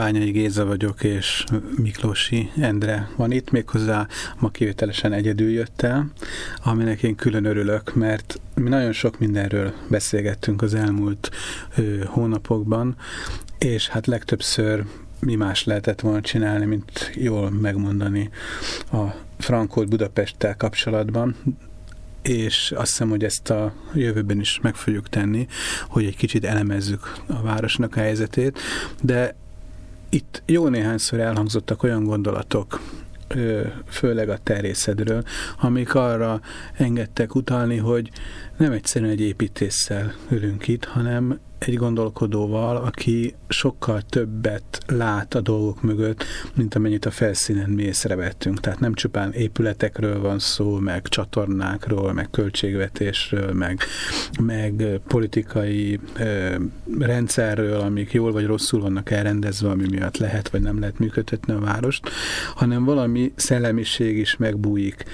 Bányai Géza vagyok, és Miklósi Endre van itt, méghozzá ma kivételesen egyedül jött el, aminek én külön örülök, mert mi nagyon sok mindenről beszélgettünk az elmúlt ö, hónapokban, és hát legtöbbször mi más lehetett volna csinálni, mint jól megmondani a Frankót Budapesttel kapcsolatban, és azt hiszem, hogy ezt a jövőben is meg fogjuk tenni, hogy egy kicsit elemezzük a városnak a helyzetét, de itt jó néhányszor elhangzottak olyan gondolatok, főleg a terjeszedről, amik arra engedtek utalni, hogy nem egyszerűen egy építéssel ülünk itt, hanem egy gondolkodóval, aki sokkal többet lát a dolgok mögött, mint amennyit a felszínen mi észrevettünk. Tehát nem csupán épületekről van szó, meg csatornákról, meg költségvetésről, meg, meg politikai ö, rendszerről, amik jól vagy rosszul vannak elrendezve, ami miatt lehet vagy nem lehet működtetni a várost, hanem valami szellemiség is megbújik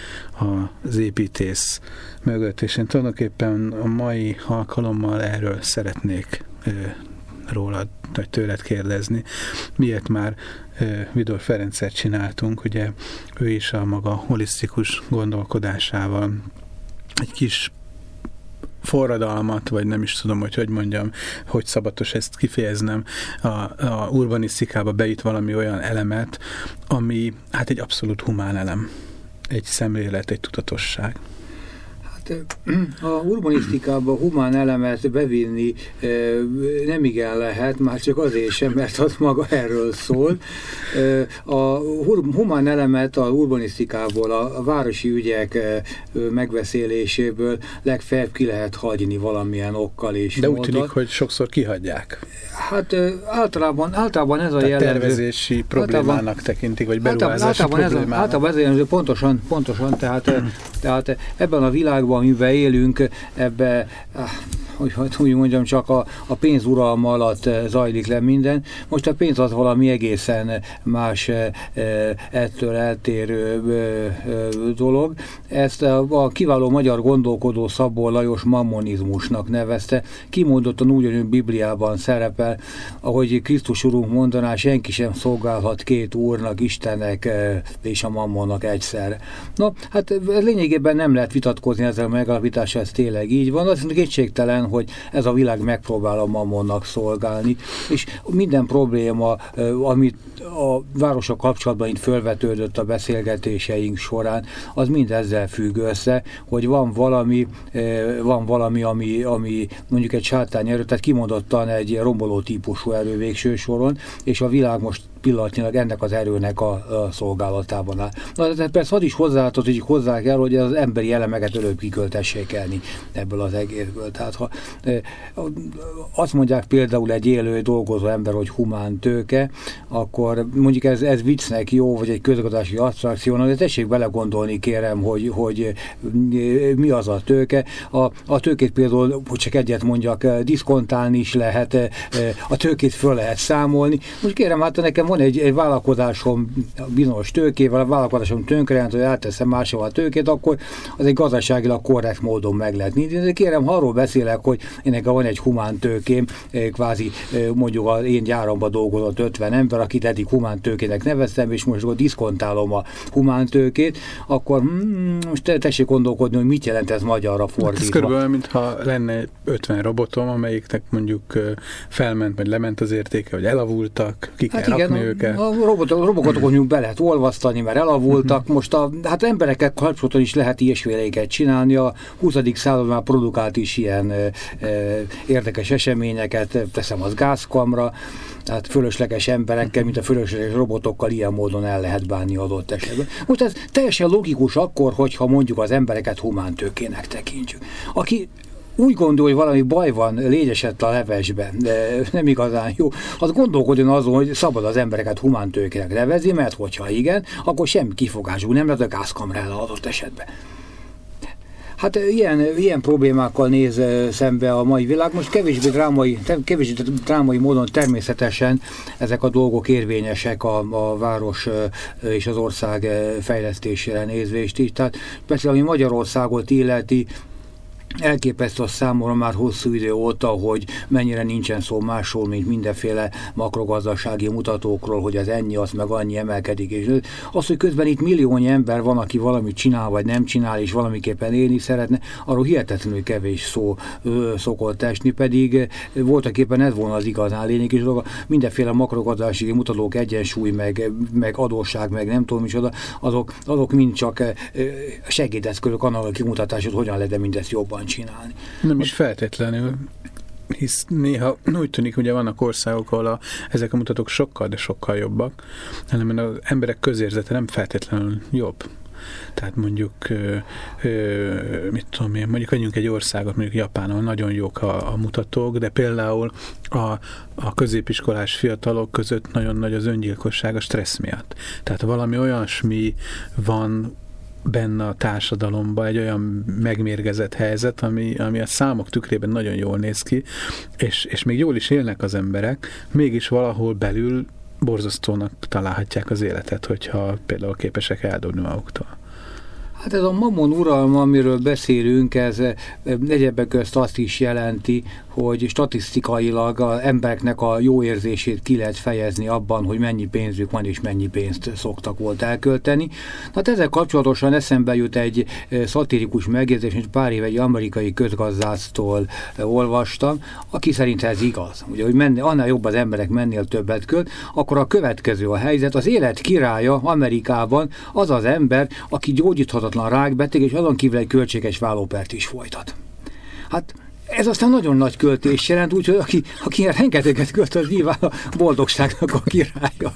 az építész mögött, és én tulajdonképpen a mai alkalommal erről szeretnék rólad, vagy tőled kérdezni. Miért már Vidor Ferencet csináltunk, ugye ő is a maga holisztikus gondolkodásával egy kis forradalmat, vagy nem is tudom, hogy hogy mondjam, hogy szabatos ezt kifejeznem, a, a urbanisztikába beit valami olyan elemet, ami hát egy abszolút humán elem, egy szemlélet, egy tudatosság a urbanisztikába humán elemet bevinni nem igen lehet, már csak azért sem, mert az maga erről szól. A humán elemet a urbanisztikából, a városi ügyek megbeszéléséből legfeljebb ki lehet hagyni valamilyen okkal és De úgy tűnik, hogy sokszor kihagyják. Hát általában, általában ez a Tehát jellemző. tervezési problémának általában, tekintik, vagy beruházási általában, problémának. Ez, általában ez a jellemző, pontosan, pontosan tehát, tehát ebben a világban amiben élünk, ebbe hogy, hogy mondjam, csak a, a pénzuralma alatt eh, zajlik le minden. Most a pénz az valami egészen más eh, eh, ettől eltérő dolog. Ezt a kiváló magyar gondolkodó Szabó Lajos mammonizmusnak nevezte. Kimondottan úgy, hogy Bibliában szerepel, ahogy Krisztus Urunk mondaná, senki sem szolgálhat két úrnak, Istennek és a mammonnak egyszer. No, hát lényegében nem lehet vitatkozni ezzel a megalapítással, ez tényleg így van. Az kétségtelen, hogy ez a világ megpróbál a mammonnak szolgálni, és minden probléma, amit a városok kapcsolatban itt fölvetődött a beszélgetéseink során, az mind ezzel függ össze, hogy van valami, van valami, ami, ami mondjuk egy sátány erő, tehát kimondottan egy romboló típusú erő végső soron, és a világ most pillanatnyilag ennek az erőnek a, a szolgálatában áll. Na, de persze az is hozzátartozik hozzá kell, hogy az emberi elemeket előbb kiköltessék elni ebből az egészből. Tehát ha e, azt mondják például egy élő, dolgozó ember, hogy humán tőke, akkor mondjuk ez, ez viccnek jó, vagy egy közgazdasági attrakció, de tessék belegondolni kérem, hogy, hogy mi az a tőke. A, a tőkét például, hogy csak egyet mondjak, diszkontálni is lehet, a tőkét föl lehet számolni. Most kérem, hát nekem van egy, egy vállalkozásom bizonyos tőkével, a vállalkozásom tönkrejent, hogy elteszem máshova a tőkét, akkor az egy gazdaságilag korrekt módon meg lehet. De kérem, ha arról beszélek, hogy ennek van egy humán tőkém, eh, kvázi eh, mondjuk az én gyáromban dolgozott 50 ember, akit eddig humán tőkének neveztem, és most diszkontálom a humán tőkét, akkor hmm, most tessék gondolkodni, hogy mit jelent ez magyarra fordítva. Hát ez körülbelül, mintha lenne 50 robotom, amelyiknek mondjuk felment, vagy lement az értéke, vagy elavultak, ki hát kell igen, rakni őket. A robotok, robotokat mondjuk be lehet olvasztani, mert elavultak. Uh-huh. Most a, hát emberekkel kapcsolatban is lehet ilyesféléket csinálni. A 20. század már produkált is ilyen e, e, érdekes eseményeket, teszem az gázkamra, tehát fölösleges emberekkel, mint a fölösleges robotokkal ilyen módon el lehet bánni adott esetben. Most ez teljesen logikus akkor, hogyha mondjuk az embereket humántőkének tekintjük. Aki úgy gondol, hogy valami baj van, lényesett a levesben, de nem igazán jó, az gondolkodjon azon, hogy szabad az embereket humántőkének nevezni, mert hogyha igen, akkor semmi kifogású nem lesz a gázkamrára adott esetben. Hát ilyen, ilyen problémákkal néz szembe a mai világ. Most kevésbé drámai, kevésbé drámai módon természetesen ezek a dolgok érvényesek a, a város és az ország fejlesztésére nézve is. Tehát persze, ami Magyarországot illeti, elképesztő a számomra már hosszú idő óta, hogy mennyire nincsen szó másról, mint mindenféle makrogazdasági mutatókról, hogy az ennyi, az meg annyi emelkedik. És az, hogy közben itt milliónyi ember van, aki valamit csinál, vagy nem csinál, és valamiképpen élni szeretne, arról hihetetlenül kevés szó ö, szokott esni, pedig voltak éppen ez volna az igazán lényeg, dolga, mindenféle makrogazdasági mutatók, egyensúly, meg, meg adósság, meg nem tudom is oda, azok, azok mind csak segédeszközök annak a kimutatásod, hogyan lehet mindezt jobban csinálni. Nem is feltétlenül hisz néha úgy tűnik, hogy vannak országok, ahol a, ezek a mutatók sokkal, de sokkal jobbak, hanem az emberek közérzete nem feltétlenül jobb. Tehát mondjuk, ö, ö, mit tudom én, mondjuk adjunk egy országot, mondjuk Japán, ahol nagyon jók a, a mutatók, de például a, a középiskolás fiatalok között nagyon nagy az öngyilkosság a stressz miatt. Tehát valami olyasmi van benne a társadalomba egy olyan megmérgezett helyzet, ami, ami a számok tükrében nagyon jól néz ki, és, és még jól is élnek az emberek, mégis valahol belül borzasztónak találhatják az életet, hogyha például képesek eldobni maguktól. Hát ez a mamon uralma, amiről beszélünk, ez egyebek közt azt is jelenti, hogy statisztikailag az embereknek a jó érzését ki lehet fejezni abban, hogy mennyi pénzük van és mennyi pénzt szoktak volt elkölteni. Hát ezzel kapcsolatosan eszembe jut egy szatirikus megjegyzés, hogy pár éve egy amerikai közgazdásztól olvastam, aki szerint ez igaz. Ugye, hogy menni, annál jobb az emberek mennél többet költ, akkor a következő a helyzet. Az élet királya Amerikában az az ember, aki gyógyíthatatlan rákbeteg, és azon kívül egy költséges vállópert is folytat. Hát ez aztán nagyon nagy költés jelent, úgyhogy aki, aki ilyen rengeteget költ, az nyilván a boldogságnak a királya.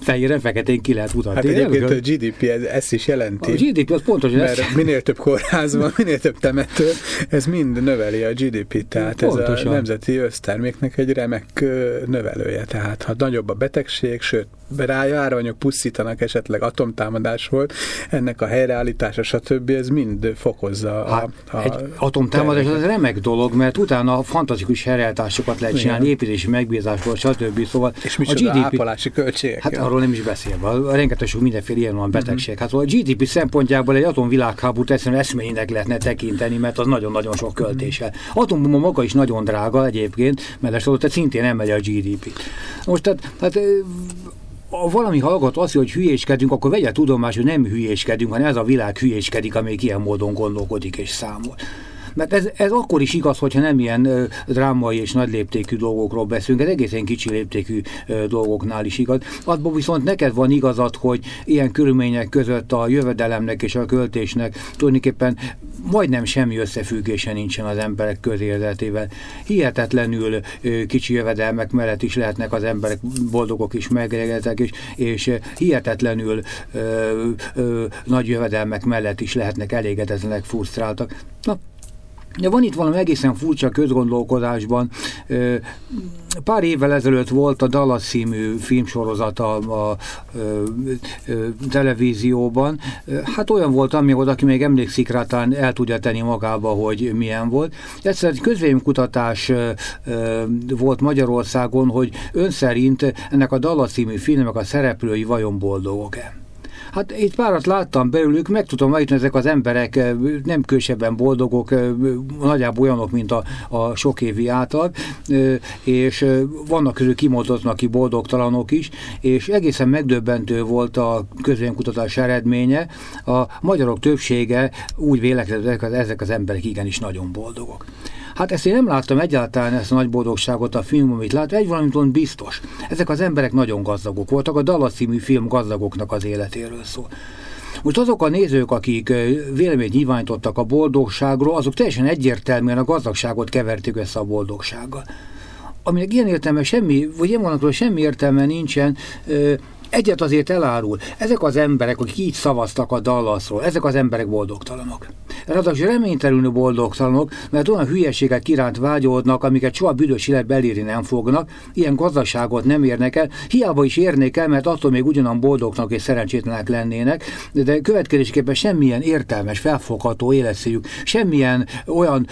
Fejére feketén ki lehet mutatni. Hát egyébként a GDP ez, ezt is jelenti. A GDP az pontosan Mert ez. minél több kórház van, minél több temető, ez mind növeli a GDP-t, tehát pontosan. ez a nemzeti összterméknek egy remek növelője. Tehát ha nagyobb a betegség, sőt rájárványok pusztítanak, esetleg atomtámadás volt, ennek a helyreállítása, stb. ez mind fokozza hát, a, a Egy atomtámadás az remek dolog, mert utána fantasztikus helyreállításokat lehet csinálni, építési megbízásból, stb. Szóval és a GDP, ápolási költségek. Hát arról nem is beszélve. Rengeteg sok mindenféle ilyen van betegség. Mm-hmm. Hát a GDP szempontjából egy atomvilágháborút egyszerűen eszménynek lehetne tekinteni, mert az nagyon-nagyon sok költése. Atombomba maga is nagyon drága egyébként, mert tehát szintén nem megy a GDP. Most tehát, tehát ha valami hallgat azt, hogy hülyéskedünk, akkor vegye tudomást, hogy nem hülyéskedünk, hanem ez a világ hülyéskedik, amelyik ilyen módon gondolkodik és számol. Mert ez, ez akkor is igaz, hogyha nem ilyen drámai és nagy léptékű dolgokról beszélünk, ez egészen kicsi léptékű dolgoknál is igaz. Abban viszont neked van igazad, hogy ilyen körülmények között a jövedelemnek és a költésnek tulajdonképpen majdnem semmi összefüggése nincsen az emberek közérzetével. Hihetetlenül kicsi jövedelmek mellett is lehetnek az emberek boldogok is megregetek, és, és hihetetlenül ö, ö, nagy jövedelmek mellett is lehetnek elégedetlenek, frusztráltak. Na, Ja, van itt valami egészen furcsa közgondolkodásban. Pár évvel ezelőtt volt a Dallas című filmsorozat a, a, televízióban. Hát olyan volt, ami volt, aki még emlékszik rá, talán el tudja tenni magába, hogy milyen volt. Egyszer egy közvélemkutatás volt Magyarországon, hogy ön szerint ennek a Dallas című filmnek a szereplői vajon boldogok-e? Hát itt párat láttam belőlük, meg tudom állítani, ezek az emberek nem kősebben boldogok, nagyjából olyanok, mint a, a sok évi átlag, és vannak közül kimondottan, aki boldogtalanok is, és egészen megdöbbentő volt a közvélemkutatás eredménye. A magyarok többsége úgy vélekedett, hogy ezek az emberek igenis nagyon boldogok. Hát ezt én nem láttam egyáltalán ezt a nagy boldogságot a film, amit lát, egy valamit biztos. Ezek az emberek nagyon gazdagok voltak, a Dallas című film gazdagoknak az életéről szól. Most azok a nézők, akik véleményt nyilvánítottak a boldogságról, azok teljesen egyértelműen a gazdagságot keverték össze a boldogsággal. Aminek ilyen értelme semmi, vagy ilyen vonatról semmi értelme nincsen, egyet azért elárul. Ezek az emberek, akik így szavaztak a Dallasról, ezek az emberek boldogtalanok. Ráadásul reménytelenül boldogtalanok, mert olyan hülyeséget kiránt vágyódnak, amiket soha büdös élet belírni nem fognak, ilyen gazdaságot nem érnek el, hiába is érnék el, mert attól még ugyanan boldognak és szerencsétlenek lennének, de következésképpen semmilyen értelmes, felfogható életszívük, semmilyen olyan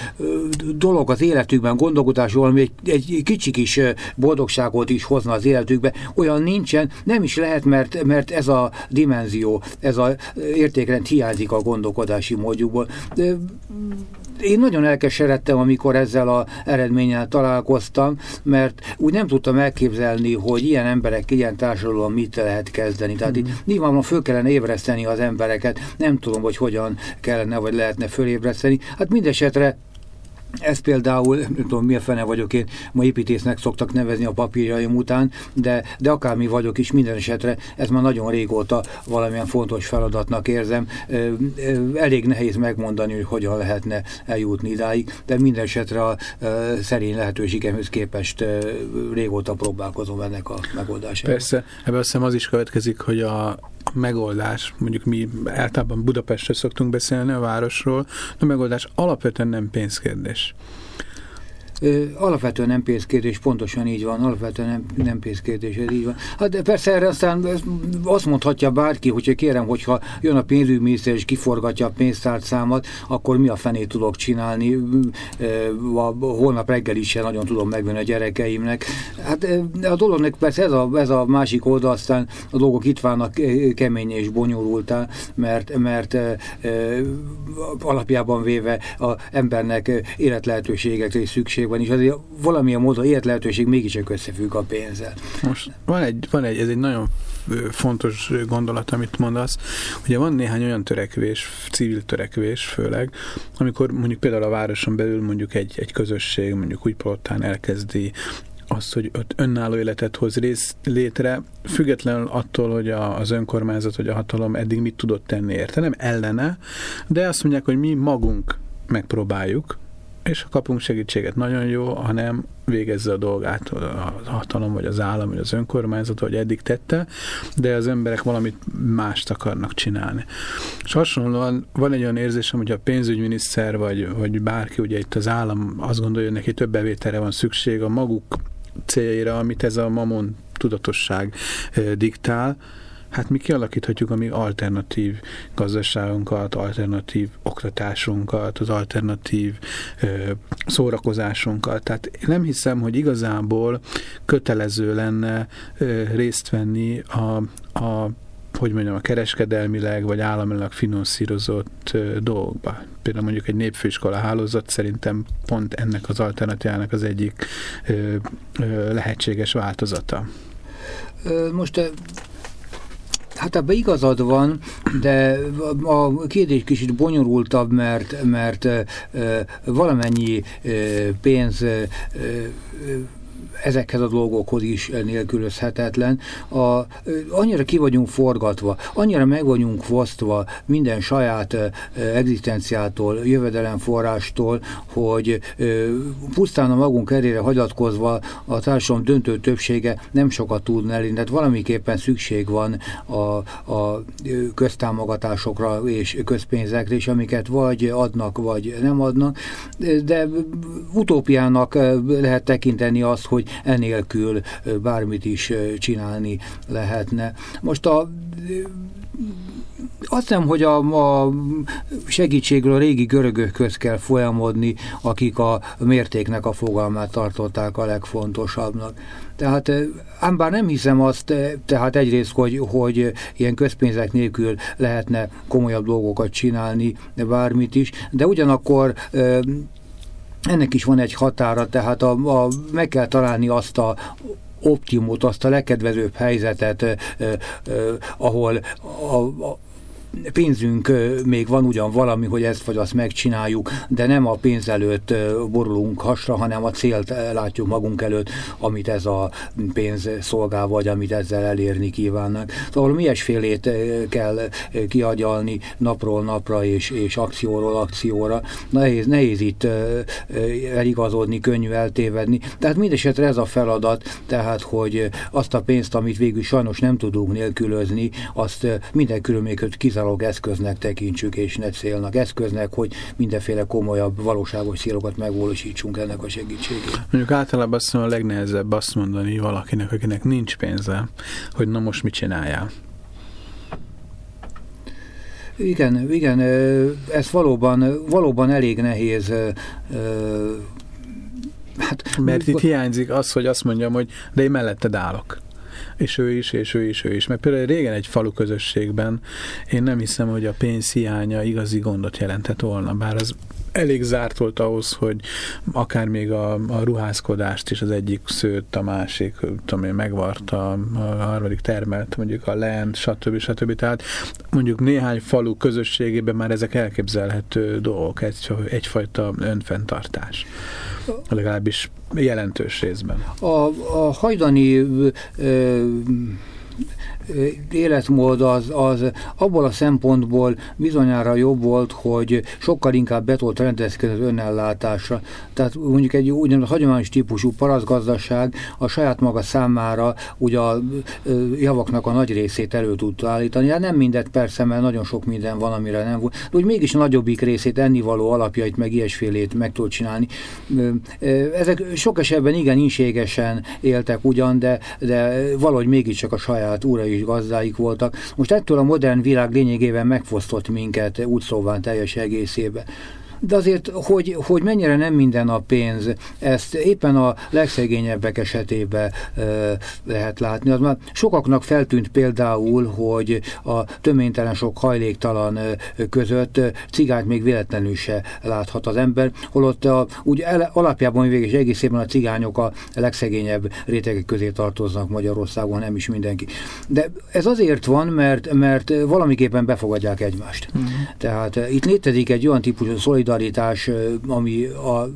dolog az életükben, gondolkodásról, ami egy, egy kicsi kis boldogságot is hozna az életükbe, olyan nincsen, nem is lehet, mert, mert ez a dimenzió, ez a értékrend hiányzik a gondolkodási módjukból. De én nagyon elkeseredtem, amikor ezzel a eredménnyel találkoztam, mert úgy nem tudtam elképzelni, hogy ilyen emberek, ilyen társadalom mit lehet kezdeni. Tehát mm. itt nyilvánvalóan föl kellene ébreszteni az embereket, nem tudom, hogy hogyan kellene, vagy lehetne fölébreszteni. Hát mindesetre ez például, nem tudom, mi a fene vagyok én, ma építésznek szoktak nevezni a papírjaim után, de, de akármi vagyok is, minden esetre ez már nagyon régóta valamilyen fontos feladatnak érzem. Elég nehéz megmondani, hogy hogyan lehetne eljutni idáig, de minden esetre a szerény lehetőségemhez képest régóta próbálkozom ennek a megoldásával. Persze, ebből azt az is következik, hogy a megoldás, mondjuk mi általában Budapestre szoktunk beszélni a városról, a megoldás alapvetően nem pénzkérdés. Alapvetően nem pénzkérdés, pontosan így van, alapvetően nem, nem pénzkérdés, ez így van. Hát de persze erre aztán azt mondhatja bárki, hogyha kérem, hogyha jön a pénzügyminiszter és kiforgatja a pénztárcámat, akkor mi a fenét tudok csinálni, holnap reggel is nagyon tudom megvenni a gyerekeimnek. Hát a dolognak persze ez a, ez a másik oldal, aztán a dolgok itt vannak kemény és bonyolultá, mert, mert alapjában véve a embernek életlehetőségekre is szükség van, és azért valamilyen módon ilyet lehetőség mégiscsak összefügg a pénzzel. Most van egy, van egy, ez egy nagyon fontos gondolat, amit mondasz. Ugye van néhány olyan törekvés, civil törekvés főleg, amikor mondjuk például a városon belül mondjuk egy, egy közösség, mondjuk úgy poltán elkezdi azt, hogy ott önálló életet hoz rész, létre, függetlenül attól, hogy a, az önkormányzat vagy a hatalom eddig mit tudott tenni érte, nem ellene, de azt mondják, hogy mi magunk megpróbáljuk, és ha kapunk segítséget, nagyon jó, hanem végezze a dolgát a hatalom, vagy az állam, vagy az önkormányzat, vagy eddig tette, de az emberek valamit mást akarnak csinálni. És hasonlóan van egy olyan érzésem, hogy a pénzügyminiszter, vagy, vagy bárki, ugye itt az állam azt gondolja, hogy neki több bevételre van szükség a maguk céljaira, amit ez a mamon tudatosság diktál, hát mi kialakíthatjuk a mi alternatív gazdaságunkat, alternatív oktatásunkat, az alternatív ö, szórakozásunkat. Tehát nem hiszem, hogy igazából kötelező lenne ö, részt venni a, a hogy mondjam, a kereskedelmileg vagy államilag finanszírozott ö, dolgokba. Például mondjuk egy népfőiskola hálózat szerintem pont ennek az alternatívának az egyik ö, ö, lehetséges változata. Most Hát ebben igazad van, de a kérdés kicsit bonyolultabb, mert, mert valamennyi pénz ezekhez a dolgokhoz is nélkülözhetetlen. A, annyira ki vagyunk forgatva, annyira meg vagyunk fosztva minden saját egzisztenciától, jövedelemforrástól, hogy pusztán a magunk erére hagyatkozva a társadalom döntő többsége nem sokat tud elérni. Tehát valamiképpen szükség van a, a köztámogatásokra és közpénzekre is, amiket vagy adnak, vagy nem adnak, de utópiának lehet tekinteni azt, hogy enélkül bármit is csinálni lehetne. Most a azt hiszem, hogy a, a segítségről a régi görögökhöz kell folyamodni, akik a mértéknek a fogalmát tartották a legfontosabbnak. Tehát ám bár nem hiszem azt, tehát egyrészt, hogy, hogy ilyen közpénzek nélkül lehetne komolyabb dolgokat csinálni, bármit is, de ugyanakkor ennek is van egy határa, tehát a, a, meg kell találni azt a optimumot, azt a legkedvezőbb helyzetet, eh, eh, ahol a, a, pénzünk még van ugyan valami, hogy ezt vagy azt megcsináljuk, de nem a pénz előtt borulunk hasra, hanem a célt látjuk magunk előtt, amit ez a pénz szolgál, vagy amit ezzel elérni kívánnak. Szóval milyesfélét kell kiagyalni napról napra és, és akcióról akcióra. Nehéz, nehéz itt eligazodni, könnyű eltévedni. Tehát mindesetre ez a feladat, tehát hogy azt a pénzt, amit végül sajnos nem tudunk nélkülözni, azt minden körülményeket kizárólag kizárólag eszköznek tekintsük, és ne célnak. Eszköznek, hogy mindenféle komolyabb, valóságos célokat megvalósítsunk ennek a segítségével. Mondjuk általában azt mondom, a legnehezebb azt mondani valakinek, akinek nincs pénze, hogy na most mit csináljál. Igen, igen, ez valóban, valóban elég nehéz Hát, Mert itt hiányzik az, hogy azt mondjam, hogy de én melletted állok és ő is, és ő is, ő is. Mert például régen egy falu közösségben én nem hiszem, hogy a pénz hiánya igazi gondot jelentett volna, bár az elég zárt volt ahhoz, hogy akár még a, a ruházkodást is az egyik szőtt, a másik, tudom én, megvarta, a harmadik termelt, mondjuk a lent, stb. stb. Tehát mondjuk néhány falu közösségében már ezek elképzelhető dolgok, egy, egyfajta önfenntartás. Legalábbis jelentős részben. A, a hajdani ö, életmód az, az abból a szempontból bizonyára jobb volt, hogy sokkal inkább betolt rendezkedett önellátásra. Tehát mondjuk egy úgynevezett hagyományos típusú paraszgazdaság a saját maga számára ugye a javaknak a nagy részét elő tudta állítani. Hát nem mindet persze, mert nagyon sok minden van, amire nem volt, de úgy mégis nagyobbik részét, ennivaló alapjait, meg ilyesfélét meg tud csinálni. Ezek sok esetben igen inségesen éltek ugyan, de, de valahogy mégiscsak a saját úrai is gazdáik voltak. Most ettől a modern világ lényegében megfosztott minket úgy szóván teljes egészébe de azért, hogy, hogy mennyire nem minden a pénz, ezt éppen a legszegényebbek esetében e, lehet látni. Az már sokaknak feltűnt például, hogy a töménytelen sok hajléktalan között cigányt még véletlenül se láthat az ember, holott a, úgy ele, alapjában végig és egészében a cigányok a legszegényebb rétegek közé tartoznak Magyarországon, nem is mindenki. De ez azért van, mert, mert valamiképpen befogadják egymást. Uh-huh. Tehát itt létezik egy olyan típusú szolidaritás, szolidaritás, ami a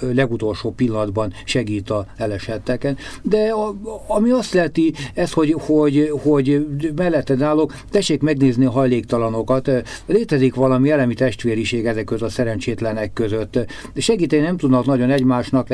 legutolsó pillanatban segít a elesetteken, de a, ami azt leti, ez, hogy, hogy, hogy melletted állok, tessék megnézni a hajléktalanokat, létezik valami elemi testvériség ezek között a szerencsétlenek között. Segíteni nem tudnak nagyon egymásnak,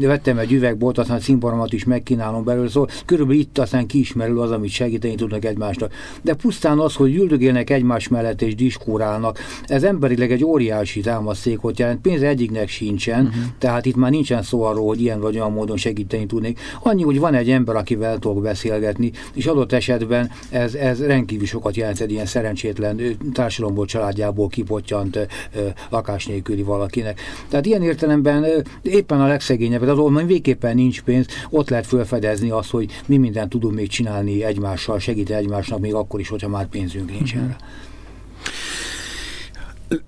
vettem egy üvegbort, aztán a színbaramat is megkínálom belőle, szóval körülbelül itt aztán kiismerül az, amit segíteni tudnak egymásnak. De pusztán az, hogy üldögélnek egymás mellett és diskurálnak, ez emberileg egy óriási támasztékot jelent, pénz egyiknek sincsen, uh-huh. tehát itt már nincsen szó arról, hogy ilyen vagy olyan módon segíteni tudnék. Annyi, hogy van egy ember, akivel tudok beszélgetni, és adott esetben ez, ez rendkívül sokat jelent egy ilyen szerencsétlen társadalomból, családjából kipottyant lakás nélküli valakinek. Tehát ilyen értelemben éppen a legszegényebb, az ahol végképpen nincs pénz, ott lehet felfedezni azt, hogy mi mindent tudunk még csinálni egymással, segíteni egymásnak, még akkor is, hogyha már pénzünk nincs uh-huh.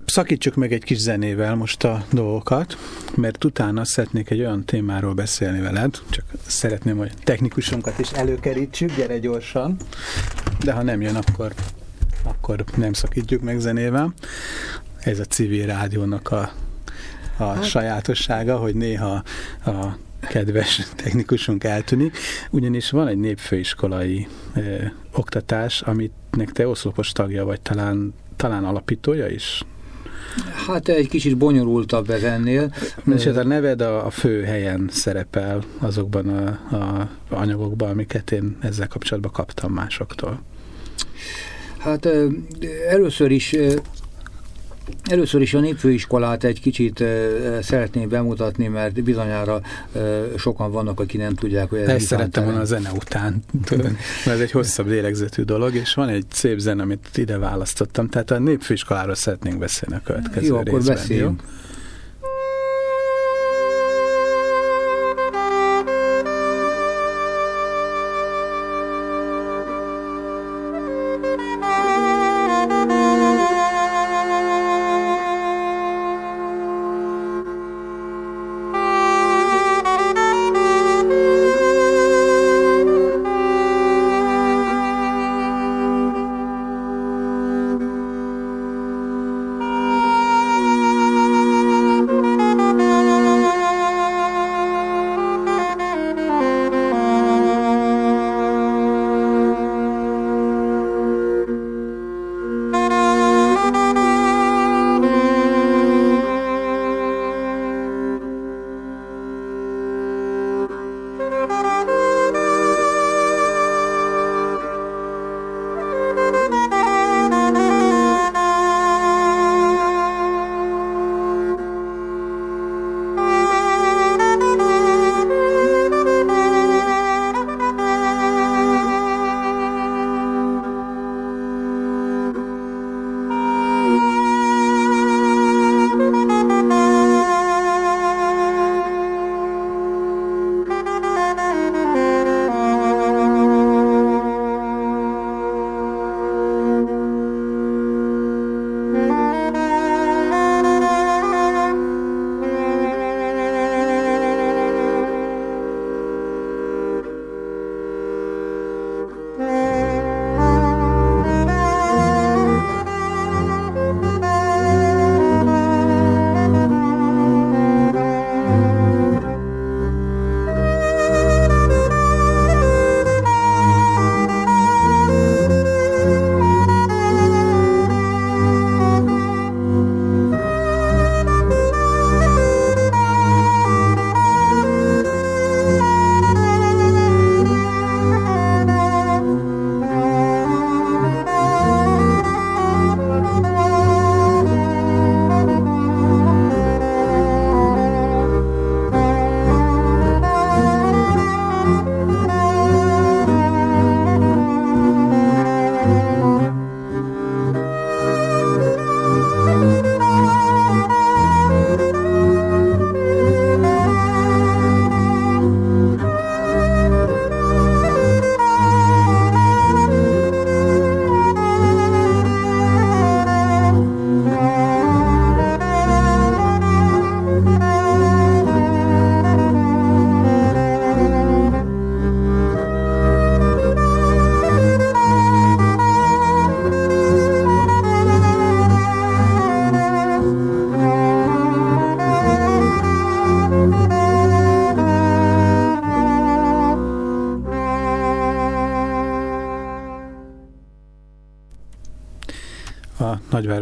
Szakítsuk meg egy kis zenével most a dolgokat, mert utána szeretnék egy olyan témáról beszélni veled, csak szeretném, hogy technikusunkat is előkerítsük, gyere gyorsan, de ha nem jön, akkor, akkor nem szakítjuk meg zenével. Ez a civil rádiónak a, a hát. sajátossága, hogy néha a kedves technikusunk eltűnik, ugyanis van egy népfőiskolai ö, oktatás, amitnek te oszlopos tagja vagy, talán, talán alapítója is? Hát egy kicsit bonyolultabb ez ennél. És a neved a, a fő helyen szerepel azokban a, a anyagokban, amiket én ezzel kapcsolatban kaptam másoktól. Hát először is Először is a népfőiskolát egy kicsit szeretném bemutatni, mert bizonyára sokan vannak, akik nem tudják, hogy ez Ezt szerettem volna a zene után, mert ez egy hosszabb lélegzetű dolog, és van egy szép zene, amit ide választottam, tehát a népfőiskoláról szeretnénk beszélni a következő Jó, részben. akkor beszéljünk. Jó?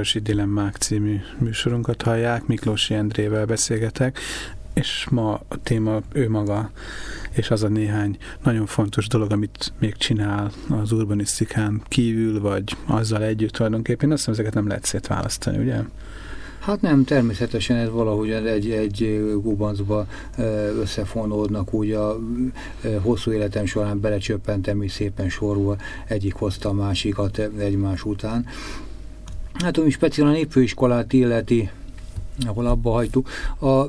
Nagyvárosi Dilemmák című műsorunkat hallják, Miklósi Endrével beszélgetek, és ma a téma ő maga, és az a néhány nagyon fontos dolog, amit még csinál az urbanisztikán kívül, vagy azzal együtt tulajdonképpen. Azt hiszem, ezeket nem lehet szétválasztani, ugye? Hát nem, természetesen ez valahogy egy, egy gubancba összefonódnak, úgy a hosszú életem során belecsöppentem, és szépen sorul egyik hozta a másikat egymás után. Hát ami speciál a népfőiskolát illeti, ahol abba hagytuk. A,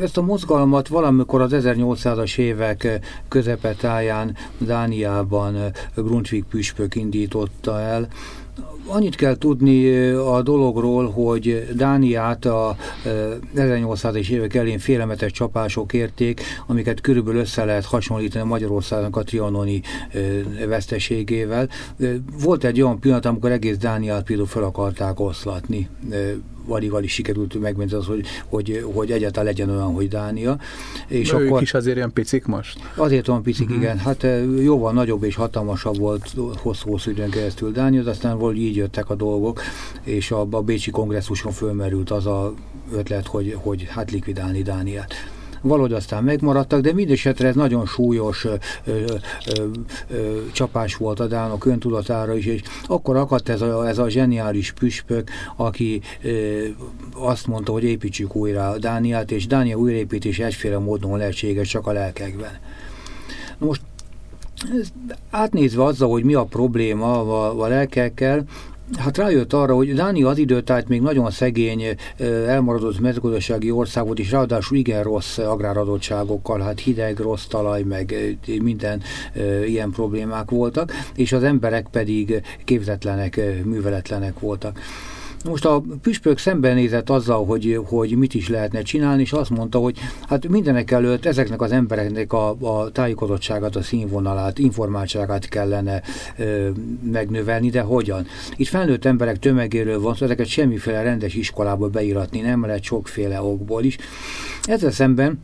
ezt a mozgalmat valamikor az 1800-as évek közepetáján Dániában Grundtvig püspök indította el, Annyit kell tudni a dologról, hogy Dániát a 1800-es évek elén félelmetes csapások érték, amiket körülbelül össze lehet hasonlítani Magyarországnak a trianoni veszteségével. Volt egy olyan pillanat, amikor egész Dániát például fel akarták oszlatni alig-alig sikerült megmenteni az, hogy, hogy, hogy egyáltalán legyen olyan, hogy Dánia. És De akkor, ők is azért ilyen picik most? Azért olyan picik, uh-huh. igen. Hát jóval nagyobb és hatalmasabb volt hosszú-hosszú időn keresztül Dánia, de aztán valahogy így jöttek a dolgok, és a, a Bécsi kongresszuson fölmerült az a ötlet, hogy, hogy hát likvidálni Dániát valahogy aztán megmaradtak, de mindesetre ez nagyon súlyos ö, ö, ö, ö, csapás volt a Dánok öntudatára is, és akkor akadt ez a, ez a zseniális püspök, aki ö, azt mondta, hogy építsük újra Dániát, és Dánia újraépítés egyféle módon lehetséges csak a lelkekben. Na most átnézve azzal, hogy mi a probléma a, a lelkekkel, Hát rájött arra, hogy Dánia az időtájt még nagyon szegény, elmaradott mezőgazdasági ország volt, és ráadásul igen rossz agráradottságokkal, hát hideg, rossz talaj, meg minden ilyen problémák voltak, és az emberek pedig képzetlenek, műveletlenek voltak. Most a püspök szembenézett azzal, hogy, hogy mit is lehetne csinálni, és azt mondta, hogy hát mindenek előtt ezeknek az embereknek a, a tájékozottságát, a színvonalát, informáltságát kellene ö, megnövelni, de hogyan? Itt felnőtt emberek tömegéről van szó, ezeket semmiféle rendes iskolába beíratni nem lehet sokféle okból is. Ezzel szemben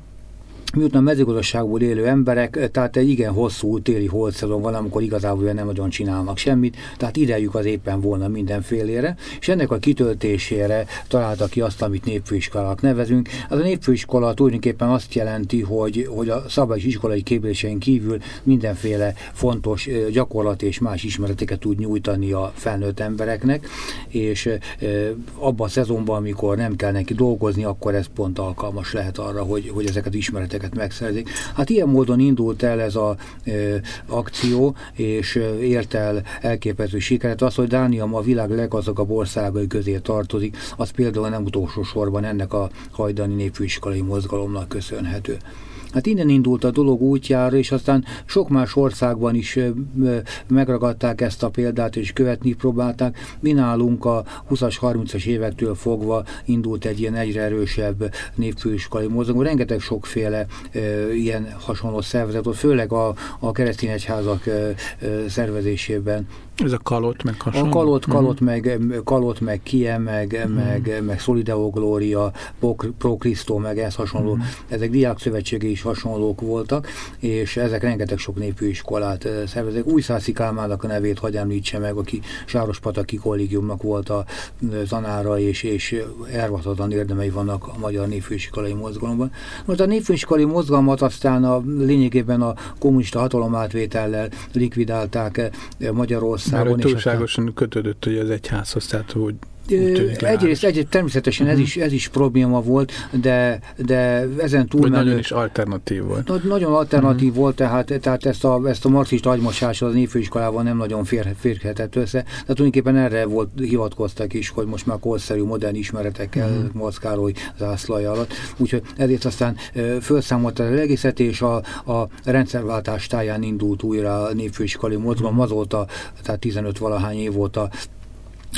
miután mezőgazdaságból élő emberek, tehát egy igen hosszú téli holdszezon van, amikor igazából nem nagyon csinálnak semmit, tehát idejük az éppen volna mindenfélére, és ennek a kitöltésére találta ki azt, amit népfőiskolának nevezünk. Az a népfőiskola tulajdonképpen azt jelenti, hogy, hogy a szabályos iskolai képzésein kívül mindenféle fontos gyakorlat és más ismereteket tud nyújtani a felnőtt embereknek, és abban a szezonban, amikor nem kell neki dolgozni, akkor ez pont alkalmas lehet arra, hogy, hogy ezeket ismereteket ezeket megszerzik. Hát ilyen módon indult el ez az akció, és ért el elképesztő sikeret. Az, hogy Dánia ma a világ leggazdagabb országai közé tartozik, az például nem utolsó sorban ennek a hajdani népfőiskolai mozgalomnak köszönhető. Hát innen indult a dolog útjára, és aztán sok más országban is megragadták ezt a példát, és követni próbálták. Mi nálunk a 20-as, 30-as évektől fogva indult egy ilyen egyre erősebb népfőiskolai mozgalom. Rengeteg sokféle ilyen hasonló szervezet, főleg a, a keresztény egyházak szervezésében ez a kalot, meg hasonló. A kalot, kalot, mm. meg, kalot, meg kie, meg, mm. meg, meg Solideo Gloria, Pro Cristo, meg ez hasonló. Mm. Ezek diákszövetségi is hasonlók voltak, és ezek rengeteg sok népfőiskolát szervezek. Újszászi Kálmának a nevét hagy említse meg, aki Sárospataki kollégiumnak volt a tanára, és, és elvatatlan érdemei vannak a magyar népfőiskolai mozgalomban. Most a népfőiskolai mozgalmat aztán a lényegében a kommunista hatalomátvétellel likvidálták Magyarországon, Magyarországon. Mert túlságosan kötődött hogy az egyházhoz, tehát hogy Egyrészt, egyrészt természetesen uh-huh. ez, mhm. is, ez is probléma volt, de, de ezen túl nagyon is alternatív volt. Na, nagyon alternatív uh-huh. volt, tehát, tehát ezt a, ezt a marxista agymosás az népfőiskolával nem nagyon fér, férhetett össze, de tulajdonképpen erre volt, hivatkoztak is, hogy most már korszerű, modern ismeretekkel uh-huh. Moszkároly zászlaja alatt. Úgyhogy ezért aztán felszámolta az egészet, és a, a rendszerváltás táján indult újra a népfőiskolai mozgalom, azóta, tehát 15 valahány év óta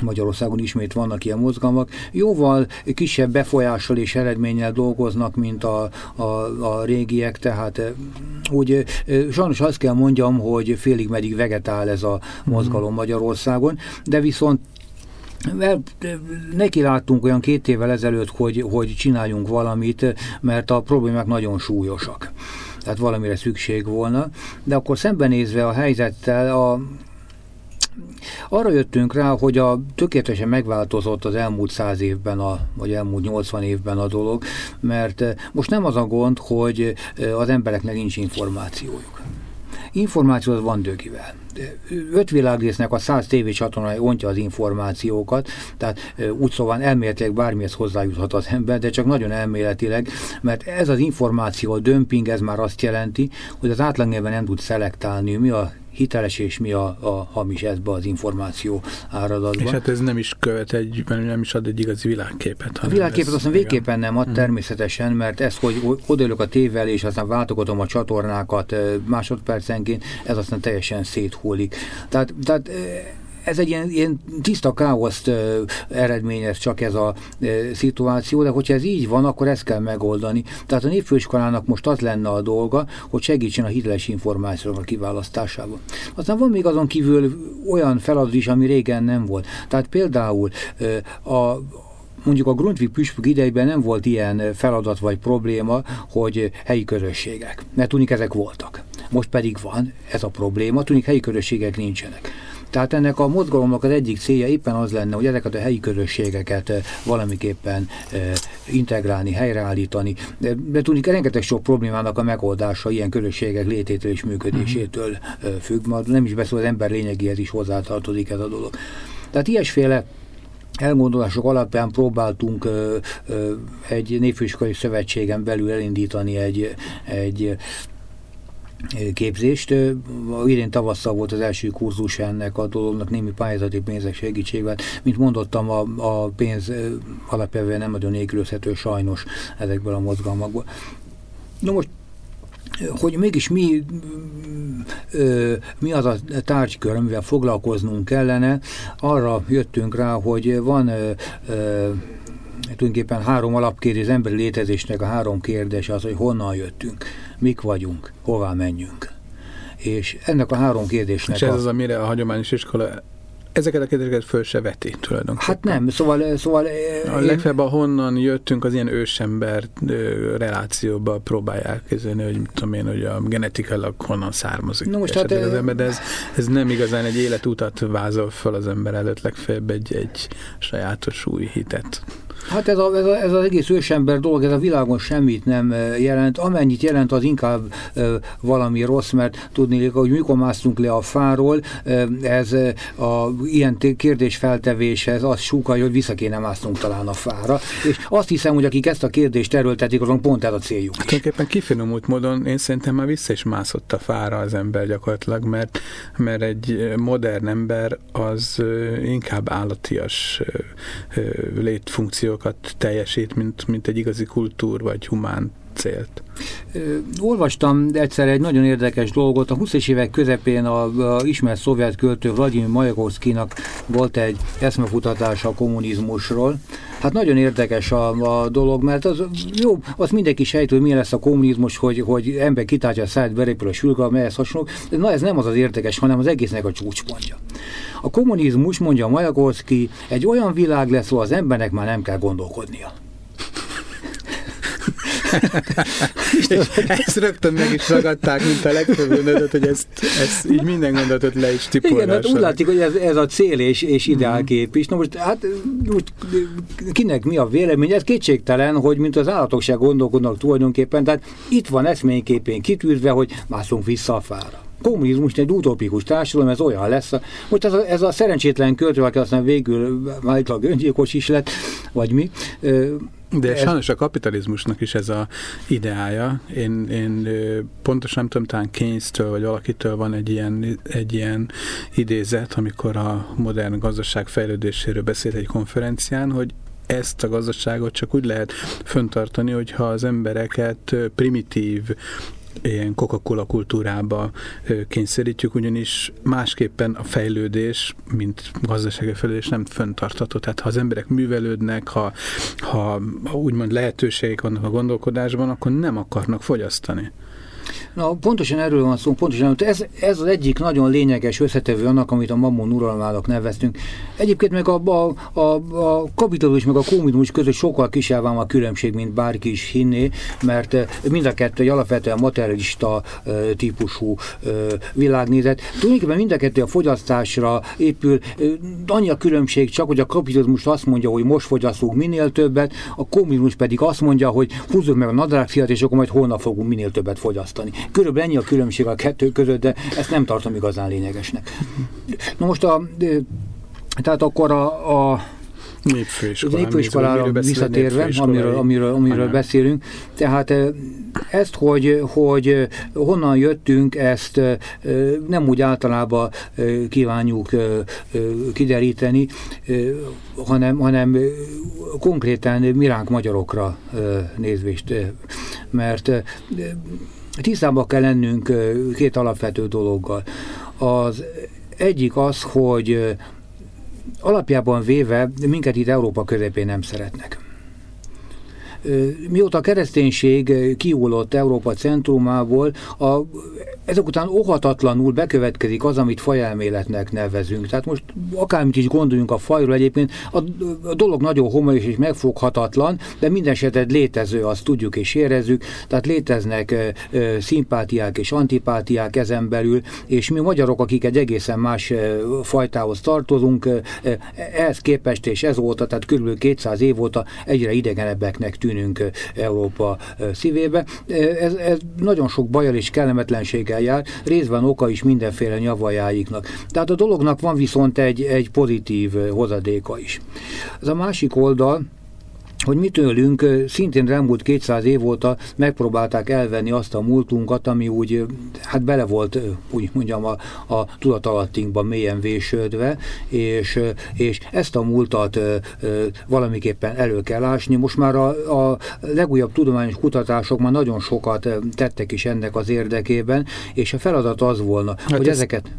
Magyarországon ismét vannak ilyen mozgalmak. Jóval kisebb befolyással és eredménnyel dolgoznak, mint a, a, a régiek, tehát eh, úgy eh, sajnos azt kell mondjam, hogy félig meddig vegetál ez a mozgalom Magyarországon, de viszont neki láttunk olyan két évvel ezelőtt, hogy, hogy csináljunk valamit, mert a problémák nagyon súlyosak. Tehát valamire szükség volna. De akkor szembenézve a helyzettel a arra jöttünk rá, hogy a tökéletesen megváltozott az elmúlt száz évben, a, vagy elmúlt 80 évben a dolog, mert most nem az a gond, hogy az embereknek nincs információjuk. Információ az van dögivel öt világrésznek a száz tévécsatornája ontja az információkat, tehát úgy szóval elméletileg bármihez hozzájuthat az ember, de csak nagyon elméletileg, mert ez az információ, a dömping, ez már azt jelenti, hogy az átlagnyelven nem tud szelektálni, mi a hiteles és mi a, a hamis ezbe az információ áradatban. És hát ez nem is követ egy, nem is ad egy igazi világképet. A világképet aztán végképpen nem ad hmm. természetesen, mert ez, hogy odaülök a tévvel, és aztán váltogatom a csatornákat másodpercenként, ez aztán teljesen széthullik. Tehát, tehát ez egy ilyen, ilyen tiszta káoszt ö, eredményez csak ez a ö, szituáció, de hogyha ez így van, akkor ezt kell megoldani. Tehát a népfőiskolának most az lenne a dolga, hogy segítsen a hiteles információk kiválasztásában. Aztán van még azon kívül olyan feladat is, ami régen nem volt. Tehát például ö, a mondjuk a Grundtvig püspök idejében nem volt ilyen feladat vagy probléma, hogy helyi közösségek. Mert tudnik, ezek voltak. Most pedig van ez a probléma, tudnik, helyi közösségek nincsenek. Tehát ennek a mozgalomnak az egyik célja éppen az lenne, hogy ezeket a helyi közösségeket eh, valamiképpen eh, integrálni, helyreállítani. De, de tudni, rengeteg sok problémának a megoldása ilyen közösségek lététől és működésétől eh, függ, majd nem is beszél az ember lényegéhez is hozzátartozik ez a dolog. Tehát ilyesféle elgondolások alapján próbáltunk ö, ö, egy névfőiskolai szövetségen belül elindítani egy, egy képzést. Idén tavasszal volt az első kurzus ennek a dolognak némi pályázati pénzek segítségével. Mint mondottam, a, a pénz alapjában nem nagyon nélkülözhető sajnos ezekből a mozgalmakból. No most hogy mégis mi, mi az a tárgykör, amivel foglalkoznunk kellene, arra jöttünk rá, hogy van tulajdonképpen három alapkérdés, az emberi létezésnek a három kérdés az, hogy honnan jöttünk, mik vagyunk, hová menjünk. És ennek a három kérdésnek... És ez a... az, amire a hagyományos iskola ezeket a kérdéseket föl se veti tulajdonképpen. Hát nem, szóval... szóval a én... legfeljebb honnan jöttünk, az ilyen ősember relációba próbálják kezdeni, hogy tudom én, hogy a genetikailag honnan származik no, most hát, az ember, de ez, ez nem igazán egy életutat vázol föl az ember előtt, legfeljebb egy, egy sajátos új hitet. Hát ez, a, ez, a, ez az egész ősember dolog, ez a világon semmit nem jelent. Amennyit jelent, az inkább valami rossz, mert tudni, hogy mikor másztunk le a fáról, ez a ilyen kérdésfeltevéshez az súgja, hogy vissza kéne másznunk talán a fára. És azt hiszem, hogy akik ezt a kérdést erőltetik, azon pont ez a céljuk. Hát, tulajdonképpen kifinomult módon én szerintem már vissza is mászott a fára az ember gyakorlatilag, mert, mert egy modern ember az inkább állatias létfunkció funkciókat teljesít, mint, mint egy igazi kultúr vagy humán célt. Olvastam egyszer egy nagyon érdekes dolgot. A 20-es évek közepén a, a ismert szovjet költő Vladimir Majakovszkinak volt egy eszmefutatása a kommunizmusról. Hát nagyon érdekes a, a dolog, mert az jó, azt mindenki sejt, hogy milyen lesz a kommunizmus, hogy, hogy ember kitártja a szájt, berépül a sülga, melyhez hasonló. Na ez nem az az érdekes, hanem az egésznek a csúcspontja. A kommunizmus, mondja Majakovszki, egy olyan világ lesz, ahol az embernek már nem kell gondolkodnia. ezt rögtön meg is ragadták, mint a legtöbb gondolatot, hogy ezt, ezt így minden gondolatot le is tipolnak. Igen, hát úgy látszik, hogy ez, ez a cél és, és ideálkép is. Na most, hát most kinek mi a vélemény? Ez kétségtelen, hogy mint az állatok se gondolkodnak tulajdonképpen, tehát itt van eszményképén kitűzve, hogy mászunk vissza a fára kommunizmus egy utopikus társadalom, ez olyan lesz. Most ez a, ez a szerencsétlen költő, aki aztán végül állítólag öngyilkos is lett, vagy mi, de ez... sajnos a kapitalizmusnak is ez a ideája. Én, én pontosan nem tudom, talán Keynes-től vagy valakitől van egy ilyen, egy ilyen idézet, amikor a modern gazdaság fejlődéséről beszélt egy konferencián, hogy ezt a gazdaságot csak úgy lehet föntartani, hogyha az embereket primitív ilyen Coca-Cola kultúrába kényszerítjük, ugyanis másképpen a fejlődés, mint gazdasági fejlődés nem föntartható. Tehát ha az emberek művelődnek, ha, ha úgymond lehetőségek vannak a gondolkodásban, akkor nem akarnak fogyasztani. Na, pontosan erről van szó, pontosan ez, ez az egyik nagyon lényeges összetevő annak, amit a mammon uralmának neveztünk. Egyébként meg a, a, a, a kapitalizmus meg a kommunizmus között sokkal kisebb a különbség, mint bárki is hinné, mert mind a kettő egy alapvetően materialista típusú világnézet. Tulajdonképpen mind a kettő a fogyasztásra épül. Annyi a különbség csak, hogy a kapitalizmus azt mondja, hogy most fogyasztunk minél többet, a kommunizmus pedig azt mondja, hogy húzzuk meg a nadrágfiat, és akkor majd holnap fogunk minél többet fogyasztani. Körülbelül ennyi a különbség a kettő között, de ezt nem tartom igazán lényegesnek. Na most a, tehát akkor a, a Népfőiskolára, népfőiskolára visszatérve, amiről, amiről, amiről beszélünk. Tehát ezt, hogy, hogy honnan jöttünk, ezt nem úgy általában kívánjuk kideríteni, hanem, hanem konkrétan miránk magyarokra nézvést, mert tisztában kell lennünk két alapvető dologgal. Az egyik az, hogy alapjában véve minket itt Európa közepén nem szeretnek. Mióta a kereszténység kiúlott Európa centrumából, a, ezek után óhatatlanul bekövetkezik az, amit fajelméletnek nevezünk. Tehát most akármit is gondoljunk a fajról egyébként, a, a dolog nagyon homályos és megfoghatatlan, de minden esetre létező, azt tudjuk és érezzük, tehát léteznek e, e, szimpátiák és antipátiák ezen belül, és mi magyarok, akik egy egészen más e, fajtához tartozunk, e, ehhez képest és ez óta, tehát kb. 200 év óta egyre idegenebbeknek tűnünk Európa szívébe. Ez, ez nagyon sok bajal és kellemetlenséggel jár, részben oka is mindenféle nyavajáiknak. Tehát a dolognak van viszont egy, egy pozitív hozadéka is. Ez a másik oldal, hogy mi tőlünk szintén elmúlt 200 év óta megpróbálták elvenni azt a múltunkat, ami úgy, hát bele volt, úgy mondjam, a, a tudatalattinkban mélyen vésődve, és, és ezt a múltat valamiképpen elő kell ásni. Most már a, a legújabb tudományos kutatások már nagyon sokat tettek is ennek az érdekében, és a feladat az volna, hát hogy ez... ezeket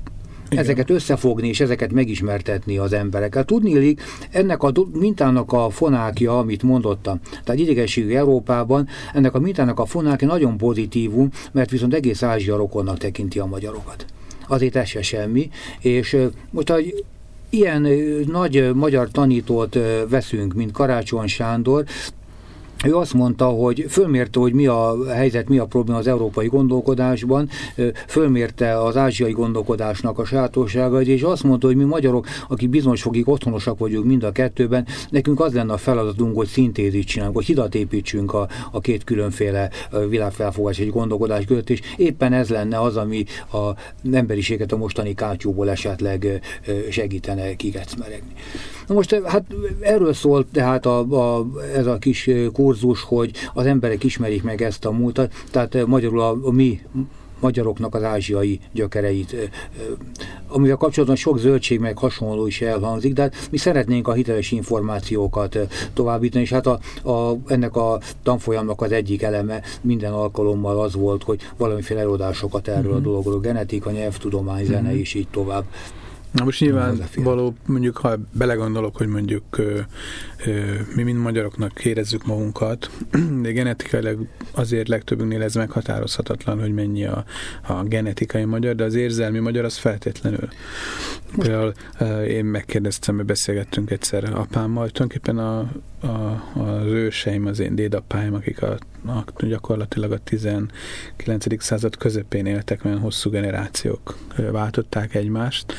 igen. ezeket összefogni és ezeket megismertetni az emberekkel. Tudni ennek a mintának a fonákja, amit mondottam, tehát idegességű Európában, ennek a mintának a fonákja nagyon pozitívum, mert viszont egész Ázsia rokonnak tekinti a magyarokat. Azért ez se semmi, és most, hogy ilyen nagy magyar tanítót veszünk, mint Karácsony Sándor, ő azt mondta, hogy fölmérte, hogy mi a helyzet, mi a probléma az európai gondolkodásban, fölmérte az ázsiai gondolkodásnak a sajátosságait, és azt mondta, hogy mi magyarok, akik bizonyos fogig otthonosak vagyunk mind a kettőben, nekünk az lenne a feladatunk, hogy szintézit csinálunk, hogy hidat építsünk a, a két különféle világfelfogás egy gondolkodás között, és éppen ez lenne az, ami a emberiséget a mostani kátyúból esetleg segítene kigecmeregni. Na most hát erről szólt tehát a, a, ez a kis kurzus, hogy az emberek ismerik meg ezt a múltat, tehát magyarul a, a mi magyaroknak az ázsiai gyökereit, amivel kapcsolatban sok zöldség meg hasonló is elhangzik, de hát mi szeretnénk a hiteles információkat továbbítani, és hát a, a, ennek a tanfolyamnak az egyik eleme minden alkalommal az volt, hogy valamiféle előadásokat erről mm-hmm. a mhm. dologról, genetika, nyelvtudomány, zene mm-hmm. és így tovább. Na most nyilván való, mondjuk ha belegondolok, hogy mondjuk ö, ö, mi mind magyaroknak érezzük magunkat, de genetikailag azért legtöbbünknél ez meghatározhatatlan, hogy mennyi a, a genetikai magyar, de az érzelmi magyar az feltétlenül. Most... Például ö, én megkérdeztem, hogy beszélgettünk egyszer apámmal, tulajdonképpen a, a, az őseim, az én dédapáim, akik a a, gyakorlatilag a 19. század közepén éltek, mert hosszú generációk váltották egymást.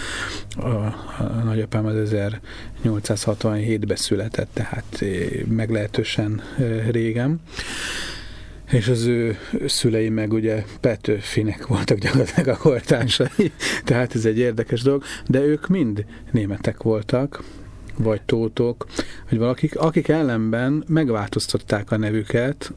A, a nagyapám az 1867-ben született, tehát meglehetősen régen és az ő szülei meg ugye Petőfinek voltak gyakorlatilag a kortársai, tehát ez egy érdekes dolog, de ők mind németek voltak, vagy tótok, vagy valakik, akik ellenben megváltoztatták a nevüket,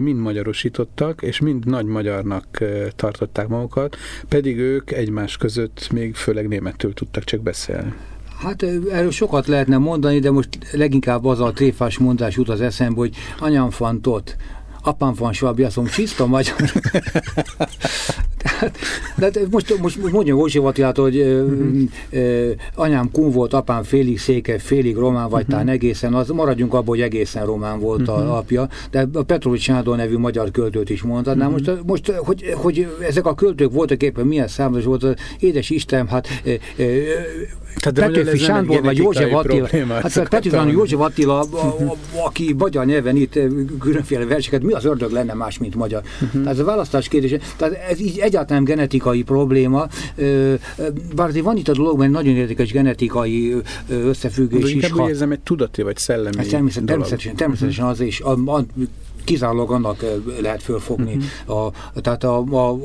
mind magyarosítottak, és mind nagy magyarnak tartották magukat, pedig ők egymás között még főleg németül tudtak csak beszélni. Hát erről sokat lehetne mondani, de most leginkább az a tréfás mondás jut az eszembe, hogy anyám fantot, apám van svabi, azt mondom, csiszta magyar. Tehát De most, most, most mondja József Attilától, hogy uh-huh. anyám kun volt, apám félig széke, félig román, vagy uh-huh. talán egészen, az maradjunk abból, hogy egészen román volt uh-huh. a mhm. apja, de a Petrovics Sándor nevű magyar költőt is mondta. Uh-huh. most, most hogy, hogy ezek a költők voltak éppen milyen számos volt, az édes Isten, hát ö, ö, Petőfi Sándor vagy József Attila, hát Petőfi József Attila, aki magyar nyelven itt különféle verseket, mi az ördög lenne más, mint magyar? Uh-huh. Tehát ez a választás kérdése, tehát ez így egyáltalán genetikai probléma, bár van itt a dologban nagyon érdekes genetikai összefüggés is. Inkább ha... érzem egy tudati vagy szellemi ez természetesen, természetesen, természetesen uh-huh. az is. A, a, kizárólag annak lehet fölfogni. Uh-huh. A, tehát a,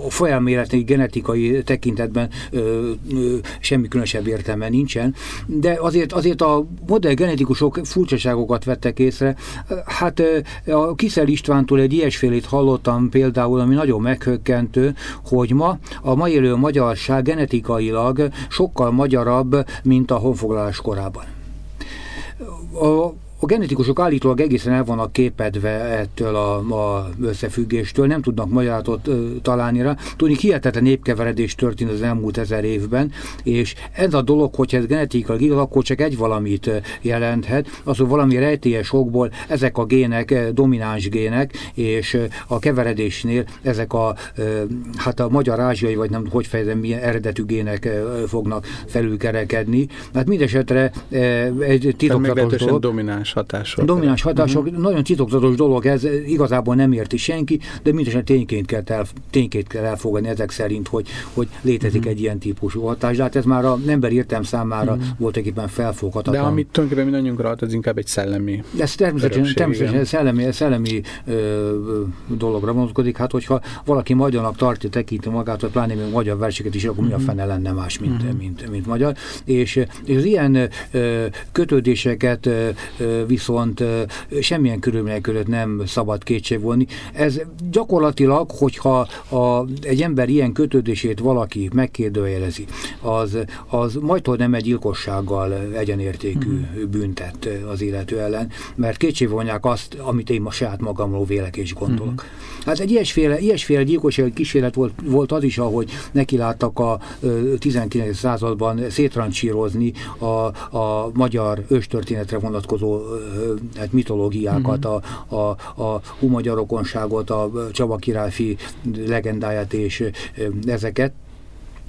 a folyaméleti genetikai tekintetben ö, ö, semmi különösebb értelme nincsen, de azért, azért a modern genetikusok furcsaságokat vettek észre. Hát a Kiszel Istvántól egy ilyesfélét hallottam például, ami nagyon meghökkentő, hogy ma a mai élő magyarság genetikailag sokkal magyarabb, mint a honfoglalás korában. A, a genetikusok állítólag egészen el vannak képedve ettől a, a összefüggéstől, nem tudnak magyarátot ö, találni rá. Tudni, hihetetlen népkeveredés történt az elmúlt ezer évben, és ez a dolog, hogyha ez genetikailag igaz, akkor csak egy valamit jelenthet, az, hogy valami rejtélyes okból ezek a gének domináns gének, és a keveredésnél ezek a, hát a magyar ázsiai, vagy nem hogy fejezem, milyen eredetű gének fognak felülkerekedni. Hát mindesetre egy titokzatos dolog. domináns hatások. Domináns hatások, uh-huh. nagyon titokzatos dolog, ez igazából nem érti senki, de mindesen tényként kell, el, tényként kell elfogadni ezek szerint, hogy, hogy létezik uh-huh. egy ilyen típusú hatás. De hát ez már a ember értem számára uh-huh. volt egyébben felfoghatatlan. De amit tulajdonképpen mindannyiunkra ad, az inkább egy szellemi Ez természetesen, természetesen szellemi, szellemi ö, dologra vonatkozik. Hát, hogyha valaki magyarnak tartja, tekinti magát, vagy pláne még magyar verseket is, akkor uh-huh. mi a fene lenne más, mint, uh-huh. mint, mint, mint magyar. És, és az ilyen ö, kötődéseket ö, viszont semmilyen körülmények között nem szabad kétség vonni. Ez gyakorlatilag, hogyha a, egy ember ilyen kötődését valaki megkérdőjelezi, az, az majd nem egy gyilkossággal egyenértékű mm. büntet az illető ellen, mert kétség vonják azt, amit én ma saját magamról vélek és gondolok. Mm. Hát egy ilyesféle, ilyesféle gyilkosság kísérlet volt, volt az is, ahogy nekiláttak a 19. században szétrancsírozni a, a magyar őstörténetre vonatkozó hát mitológiákat, mm-hmm. a, a, a humagyarokonságot, a Csaba királyfi legendáját és ezeket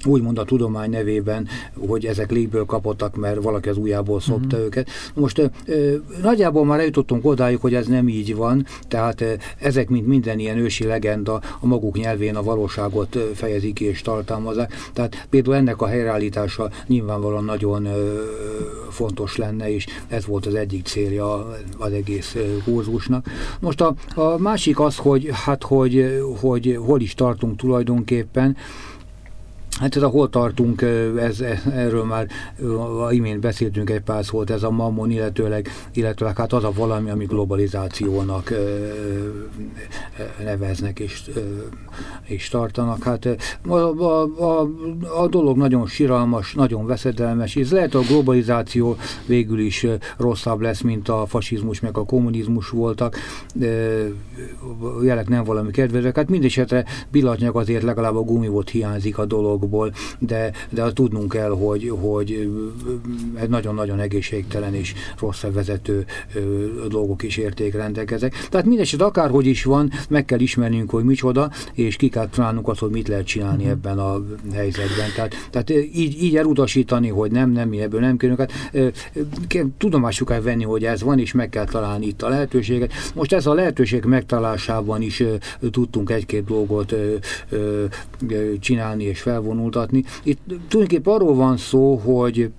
úgymond a tudomány nevében, hogy ezek légből kapottak, mert valaki az ujjából szopta mm-hmm. őket. Most nagyjából már eljutottunk odáig, hogy ez nem így van, tehát ezek, mint minden ilyen ősi legenda, a maguk nyelvén a valóságot fejezik és tartalmazzák. Tehát például ennek a helyreállítása nyilvánvalóan nagyon fontos lenne, és ez volt az egyik célja az egész kurzusnak. Most a, a másik az, hogy hát hogy, hogy hol is tartunk tulajdonképpen, Hát ez a hol tartunk, ez, erről már imént beszéltünk egy pár szót, ez a mammon, illetőleg, illetőleg hát az a valami, ami globalizációnak neveznek és, és tartanak. Hát a, a, a, a dolog nagyon siralmas, nagyon veszedelmes, és lehet a globalizáció végül is rosszabb lesz, mint a fasizmus meg a kommunizmus voltak. Jelek nem valami kedvezőek. Hát mindesetre pillanatnyilag azért legalább a gumivot hiányzik a dolog dolgokból, de, de tudnunk kell, hogy, hogy nagyon-nagyon egészségtelen és rossz vezető dolgok is értékrendek Tehát mindeset akárhogy is van, meg kell ismernünk, hogy micsoda, és ki kell találnunk azt, hogy mit lehet csinálni uh-huh. ebben a helyzetben. Tehát, tehát így, így elutasítani, hogy nem, nem, mi ebből nem kérünk. Hát, tudomásuk kell venni, hogy ez van, és meg kell találni itt a lehetőséget. Most ez a lehetőség megtalálásában is tudtunk egy-két dolgot csinálni és felvonni, vonultatni. Itt tulajdonképpen arról van szó, hogy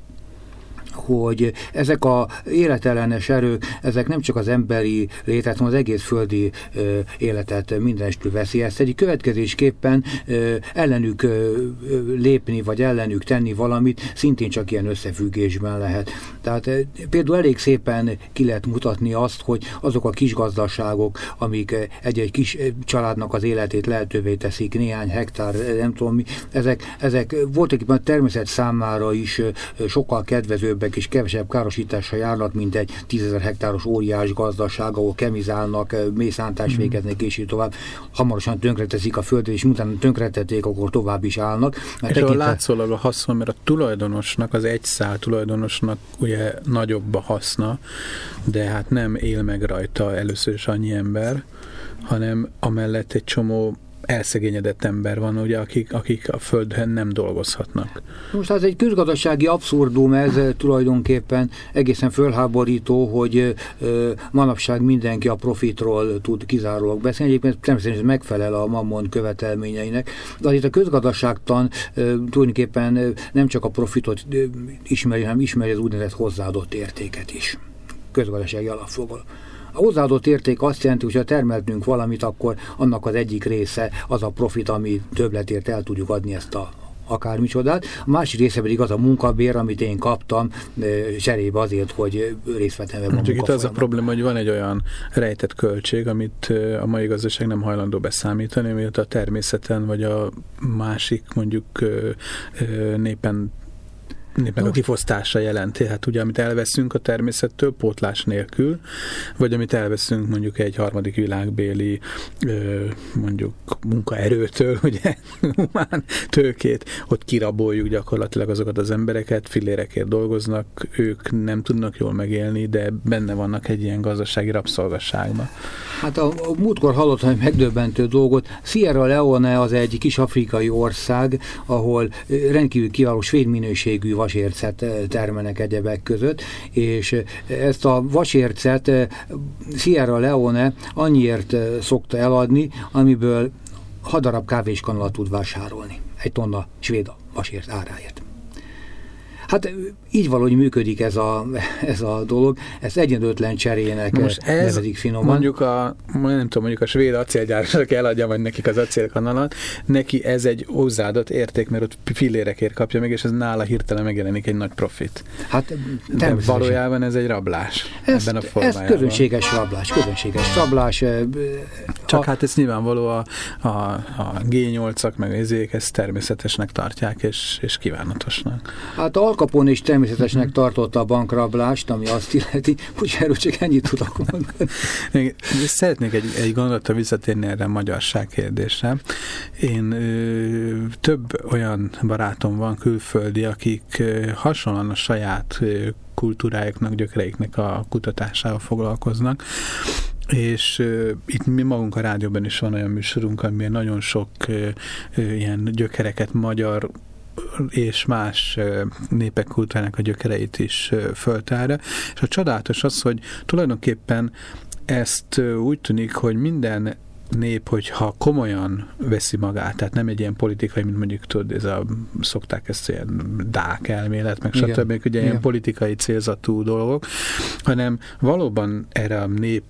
hogy ezek a életellenes erők, ezek nem csak az emberi létet, hanem az egész földi ö, életet mindenestül veszélyezteti. Következésképpen ö, ellenük lépni, vagy ellenük tenni valamit szintén csak ilyen összefüggésben lehet. Tehát például elég szépen ki lehet mutatni azt, hogy azok a kis gazdaságok, amik egy-egy kis családnak az életét lehetővé teszik, néhány hektár, nem tudom mi, ezek, ezek voltak a természet számára is sokkal kedvezőbbek, ők is kevesebb károsítással járnak, mint egy tízezer hektáros óriás gazdaság, ahol kemizálnak, mészántást mm. végeznek, és így tovább. Hamarosan tönkreteszik a földet, és utána tönkretették, akkor tovább is állnak. Mert és tekintve... a látszólag a haszon, mert a tulajdonosnak, az egy szál tulajdonosnak ugye nagyobb a haszna, de hát nem él meg rajta először is annyi ember, hanem amellett egy csomó elszegényedett ember van, ugye, akik, akik a földön nem dolgozhatnak. Most az egy közgazdasági abszurdum ez eh, tulajdonképpen egészen fölháborító, hogy ö, eh, manapság mindenki a profitról tud kizárólag beszélni, egyébként természetesen megfelel a mammon követelményeinek, de azért a közgazdaságtan ö, eh, tulajdonképpen nem csak a profitot ismeri, hanem ismeri az úgynevezett hozzáadott értéket is közgazdasági alapfogol. A hozzáadott érték azt jelenti, hogy ha termeltünk valamit, akkor annak az egyik része az a profit, ami többletért el tudjuk adni ezt a akármicsodát. A másik része pedig az a munkabér, amit én kaptam cserébe azért, hogy részt vettem ebben a itt az a probléma, hogy van egy olyan rejtett költség, amit a mai gazdaság nem hajlandó beszámítani, amit a természeten vagy a másik mondjuk népen meg a kifosztása jelenti. Hát ugye, amit elveszünk a természettől pótlás nélkül, vagy amit elveszünk mondjuk egy harmadik világbéli mondjuk munkaerőtől, ugye, humán tőkét, hogy kiraboljuk gyakorlatilag azokat az embereket, fillérekért dolgoznak, ők nem tudnak jól megélni, de benne vannak egy ilyen gazdasági rabszolgasságban. Hát a, a múltkor hallottam egy megdöbbentő dolgot. Sierra Leone az egy kis afrikai ország, ahol rendkívül kiváló svéd minőségű vasércet termelnek egyebek között, és ezt a vasércet Sierra Leone annyiért szokta eladni, amiből hadarab kávéskanala tud vásárolni. Egy tonna svéd vasért áráért. Hát így valahogy működik ez a, ez a dolog, ezt egyenlőtlen cserének Most ez nevezik finoman. Mondjuk a, nem tudom, mondjuk a svéd acélgyárnak eladja vagy nekik az acélkanalat, neki ez egy hozzáadott érték, mert ott fillérekért kapja meg, és ez nála hirtelen megjelenik egy nagy profit. Hát De valójában ez egy rablás ezt, ebben a formájában. Ez közönséges rablás, közönséges rablás. Csak a, hát ez nyilvánvaló a, a, a G8-ak, meg az ezt természetesnek tartják, és, és kívánatosnak. Hát a Al Capone is természetesnek tartotta a bankrablást, ami azt illeti, hogy erről csak ennyit tudok mondani. Még, szeretnék egy, egy gondolatra visszatérni erre a magyarság kérdésre. Én ö, több olyan barátom van külföldi, akik ö, hasonlóan a saját ö, kultúrájuknak, gyökereiknek a kutatásával foglalkoznak, és uh, itt mi magunk a rádióban is van olyan műsorunk, amiben nagyon sok uh, uh, ilyen gyökereket, magyar és más népek kultúrának a gyökereit is föltárja. És a csodálatos az, hogy tulajdonképpen ezt úgy tűnik, hogy minden nép, hogyha komolyan veszi magát, tehát nem egy ilyen politikai, mint mondjuk tudod, ez a, szokták ezt ilyen dák elmélet, meg stb., ugye Igen. ilyen politikai célzatú dolgok, hanem valóban erre a nép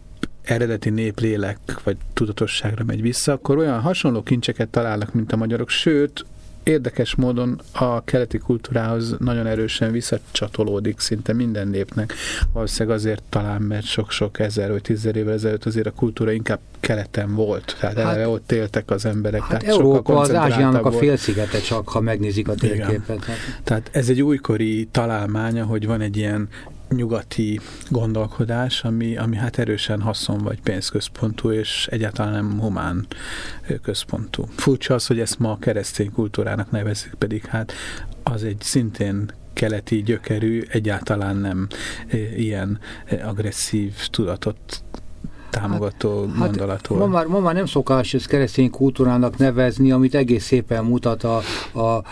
eredeti néplélek vagy tudatosságra megy vissza, akkor olyan hasonló kincseket találnak, mint a magyarok, sőt, érdekes módon a keleti kultúrához nagyon erősen visszacsatolódik szinte minden népnek. Valószínűleg azért talán, mert sok-sok ezer vagy tízezer évvel ezelőtt azért a kultúra inkább keleten volt. Tehát hát, eleve ott éltek az emberek. Hát tehát Európa az Ázsiának a félszigete csak, ha megnézik a térképet. Hát. Tehát ez egy újkori találmánya, hogy van egy ilyen nyugati gondolkodás, ami, ami hát erősen haszon vagy pénzközpontú, és egyáltalán nem humán központú. Furcsa az, hogy ezt ma a keresztény kultúrának nevezik, pedig hát az egy szintén keleti gyökerű, egyáltalán nem ilyen agresszív tudatot támogató hát, gondolat volt. Ma már, ma már nem szokás ezt keresztény kultúrának nevezni, amit egész szépen mutat a, a, a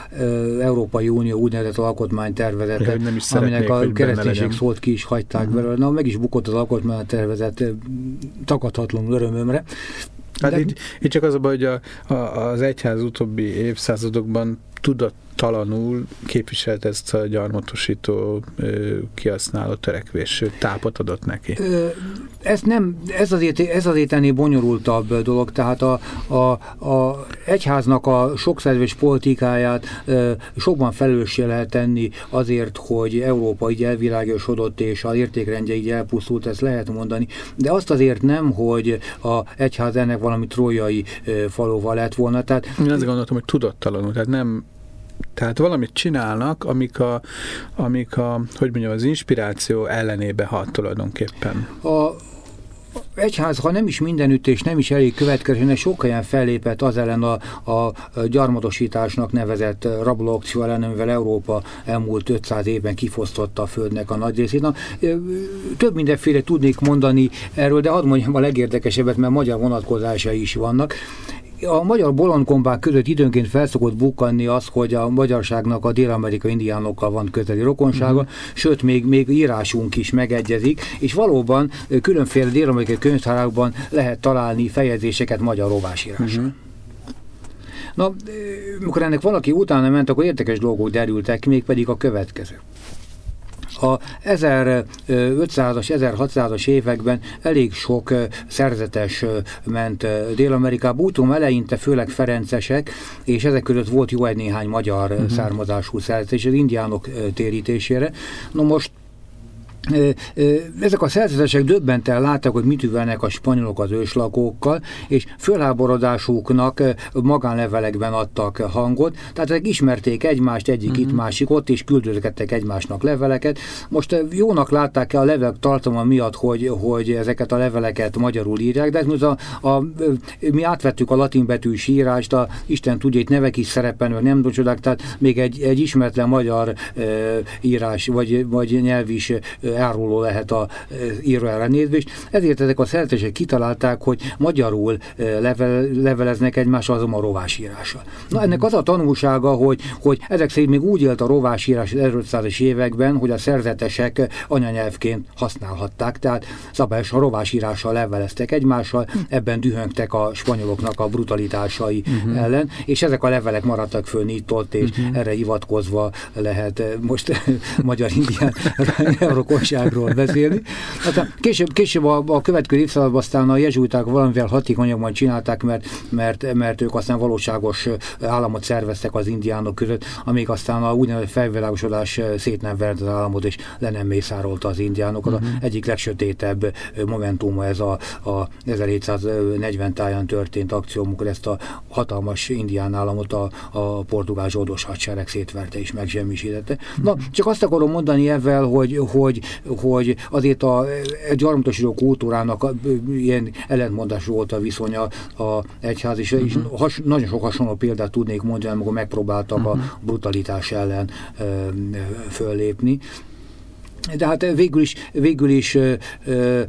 Európai Unió úgynevezett alkotmánytervezete, aminek a kereszténység szólt ki is hagyták uh-huh. belőle. Na, meg is bukott az alkotmánytervezet takadhatatlanul örömömre. Hát De... itt, itt csak az a baj, hogy a, a, az egyház utóbbi évszázadokban tudattalanul képviselt ezt a gyarmatosító kihasználó törekvés, tápot adott neki. Ez nem, ez azért, ez azért ennél bonyolultabb dolog, tehát a, a, a egyháznak a sokszerves politikáját sokban felelőssé lehet tenni azért, hogy Európa így elvilágosodott és az értékrendje így elpusztult, ezt lehet mondani, de azt azért nem, hogy a egyház ennek valami trójai falóval lett volna. Tehát, Én azt gondoltam, hogy tudattalanul, tehát nem Tehát valamit csinálnak, amik a, amik a hogy mondjam, az inspiráció ellenébe hat tulajdonképpen. A, egyház, ha nem is mindenütt és nem is elég következően, sok helyen fellépett az ellen a, a gyarmatosításnak nevezett rablóakció ellen, amivel Európa elmúlt 500 évben kifosztotta a Földnek a nagy részét. Na, több mindenféle tudnék mondani erről, de hadd mondjam a legérdekesebbet, mert magyar vonatkozásai is vannak a magyar bolondkombák között időnként felszokott bukkanni az, hogy a magyarságnak a dél-amerikai indiánokkal van közeli rokonsága, uh-huh. sőt, még, még írásunk is megegyezik, és valóban különféle dél-amerikai könyvtárakban lehet találni fejezéseket magyar rovásírásra. Uh-huh. Na, amikor ennek valaki utána ment, akkor érdekes dolgok derültek mégpedig a következő. A 1500-as, 1600-as években elég sok szerzetes ment Dél-Amerikába, úton eleinte főleg ferencesek, és ezek között volt jó egy néhány magyar uh-huh. származású szerzetes, az indiánok térítésére. No most ezek a szerzetesek döbbenten látták, hogy mit üvelnek a spanyolok az őslakókkal, és fölháborodásuknak magánlevelekben adtak hangot, tehát ezek ismerték egymást, egyik uh-huh. itt, másik ott, és küldözgettek egymásnak leveleket. Most jónak látták -e a levelek tartalma miatt, hogy, hogy ezeket a leveleket magyarul írják, de ez a, a, mi átvettük a latin betűs írást, a Isten tudja, itt nevek is szerepelnek, nem docsodák, tehát még egy, egy ismeretlen magyar e, írás, vagy, vagy nyelv is áruló lehet a e, író ellenézve, és ezért ezek a szerzetesek kitalálták, hogy magyarul e, level, leveleznek egymással azon a rovásírással. Na ennek az a tanulsága, hogy, hogy ezek szerint még úgy élt a rovásírás az 1500-es években, hogy a szerzetesek anyanyelvként használhatták, tehát szabályosan rovásírással leveleztek egymással, ebben dühöngtek a spanyoloknak a brutalitásai uh-huh. ellen, és ezek a levelek maradtak föl itt ott, és uh-huh. erre hivatkozva lehet most magyar indián újságról beszélni. Aztán később, később a, a következő évszázadban aztán a jezsuiták valamivel hatékonyabban csinálták, mert, mert, mert ők aztán valóságos államot szerveztek az indiánok között, amíg aztán a úgynevezett felvilágosodás szét nem vert az államot, és le nem mészárolta az indiánokat. Uh-huh. Egyik legsötétebb momentuma ez a, a 1740 táján történt akció, amikor ezt a hatalmas indián államot a, a portugál zsoldos hadsereg szétverte és megsemmisítette. Na, csak azt akarom mondani ezzel, hogy, hogy hogy azért a, gyarmatosító kultúrának ilyen ellentmondás volt a viszonya a egyház, és, uh-huh. és mhm. has, nagyon sok hasonló példát tudnék mondani, amikor megpróbáltak uh-huh. a mhm. brutalitás ellen ö, föllépni. De hát végül is, végül is ö, ö,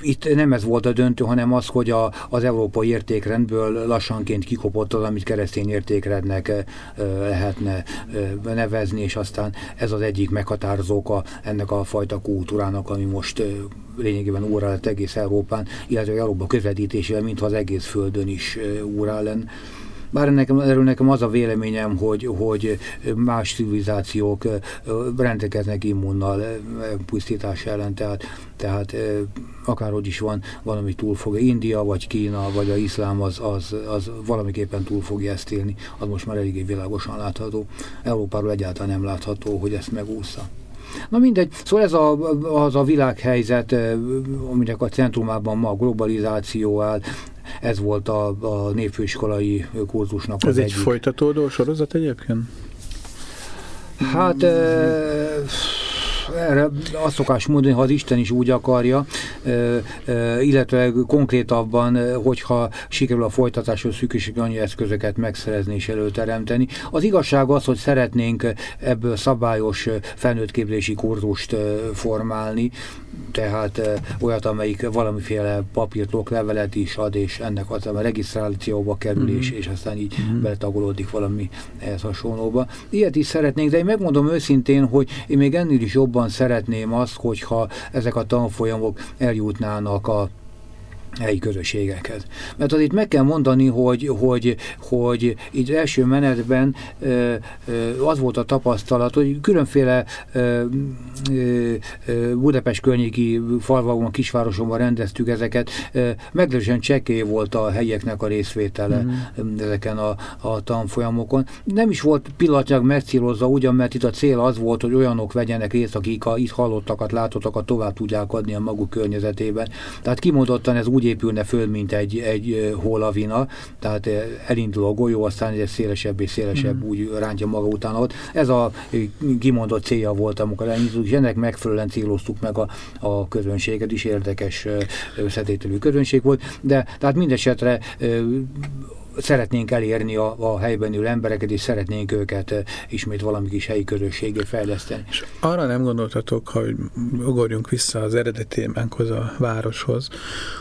itt nem ez volt a döntő, hanem az, hogy a, az európai értékrendből lassanként kikopott az, amit keresztény értékrendnek ö, lehetne ö, nevezni, és aztán ez az egyik meghatározóka ennek a fajta kultúrának, ami most ö, lényegében órá lett egész Európán, illetve Európa közvetítésével, mintha az egész Földön is órá lenne. Bár nekem, erről nekem az a véleményem, hogy, hogy más civilizációk rendelkeznek immunnal pusztítás ellen, tehát, tehát akárhogy is van, valami túl fog. India, vagy Kína, vagy a iszlám az, az, az valamiképpen túl fogja ezt élni, az most már eléggé világosan látható. Európáról egyáltalán nem látható, hogy ezt megúszza. Na mindegy, szóval ez a, az a világhelyzet, aminek a centrumában ma a globalizáció áll, ez volt a, a népfőiskolai kurzusnak Ez egy egyik. folytatódó sorozat egyébként? Hát... E, erre azt szokás mondani, ha az Isten is úgy akarja, illetve konkrétabban, hogyha sikerül a folytatáshoz szükséges annyi eszközöket megszerezni és előteremteni. Az igazság az, hogy szeretnénk ebből szabályos felnőttképzési kurzust formálni, tehát olyat, amelyik valamiféle papírt, oklevelet is ad, és ennek az a regisztrációba kerül, és, mm-hmm. és aztán így mm-hmm. beletagolódik valami ehhez hasonlóba. Ilyet is szeretnénk, de én megmondom őszintén, hogy én még ennél is jobban szeretném azt, hogyha ezek a tanfolyamok eljutnának a helyi közösségekhez. Mert itt meg kell mondani, hogy, hogy, hogy így első menetben az volt a tapasztalat, hogy különféle Budapest környéki falvakban, kisvárosokban rendeztük ezeket, meglehetősen csekély volt a helyieknek a részvétele mm. ezeken a, a tanfolyamokon. Nem is volt pillanatnyilag megcélozza ugyan, mert itt a cél az volt, hogy olyanok vegyenek részt, akik a itt hallottakat, látottakat tovább tudják adni a maguk környezetében. Tehát kimondottan ez úgy úgy épülne föl, mint egy, egy hólavina, tehát elindul a golyó, aztán egy szélesebb és szélesebb mm. úgy rántja maga után ott. Ez a kimondott célja volt, amikor elindultuk, és ennek megfelelően céloztuk meg a, a közönséget is, érdekes összetételű közönség volt, de tehát mindesetre szeretnénk elérni a, a helyben ülő embereket, és szeretnénk őket ismét valami kis helyi közösségé fejleszteni. És arra nem gondoltatok, hogy ugorjunk vissza az eredeti témánkhoz, a városhoz,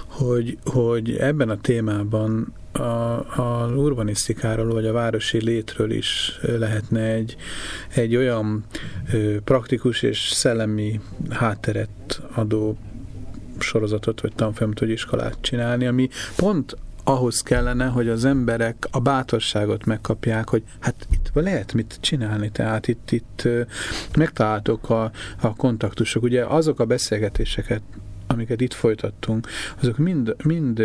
hogy, hogy ebben a témában a, a urbanisztikáról, vagy a városi létről is lehetne egy, egy olyan ö, praktikus és szellemi hátteret adó sorozatot, vagy tanfolyamot, vagy iskolát csinálni, ami pont ahhoz kellene, hogy az emberek a bátorságot megkapják, hogy hát itt lehet mit csinálni, tehát itt, itt megtaláltok a, a kontaktusok. Ugye azok a beszélgetéseket amiket itt folytattunk, azok mind, mind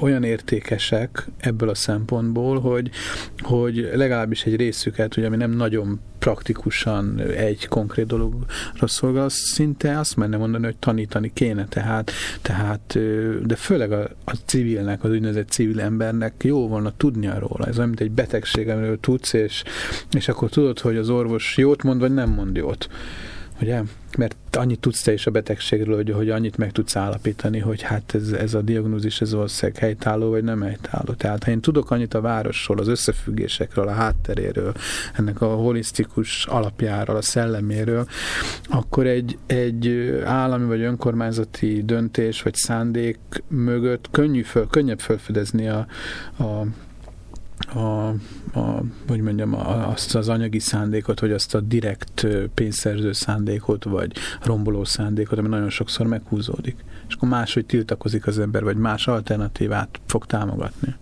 olyan értékesek ebből a szempontból, hogy, hogy legalábbis egy részüket, ugye, ami nem nagyon praktikusan egy konkrét dologra szolgál, az szinte azt menne mondani, hogy tanítani kéne, tehát, tehát de főleg a, a civilnek, az úgynevezett civil embernek jó volna tudnia róla. Ez olyan, mint egy betegség, amiről tudsz, és, és akkor tudod, hogy az orvos jót mond, vagy nem mond jót ugye? Mert annyit tudsz te is a betegségről, hogy, hogy annyit meg tudsz állapítani, hogy hát ez, ez a diagnózis, ez valószínűleg helytálló, vagy nem helytálló. Tehát ha én tudok annyit a városról, az összefüggésekről, a hátteréről, ennek a holisztikus alapjáról, a szelleméről, akkor egy, egy állami vagy önkormányzati döntés vagy szándék mögött könnyű föl, könnyebb felfedezni a, a a, a, hogy mondjam, a, azt az anyagi szándékot, vagy azt a direkt pénzszerző szándékot, vagy romboló szándékot, ami nagyon sokszor meghúzódik. És akkor máshogy tiltakozik az ember, vagy más alternatívát fog támogatni.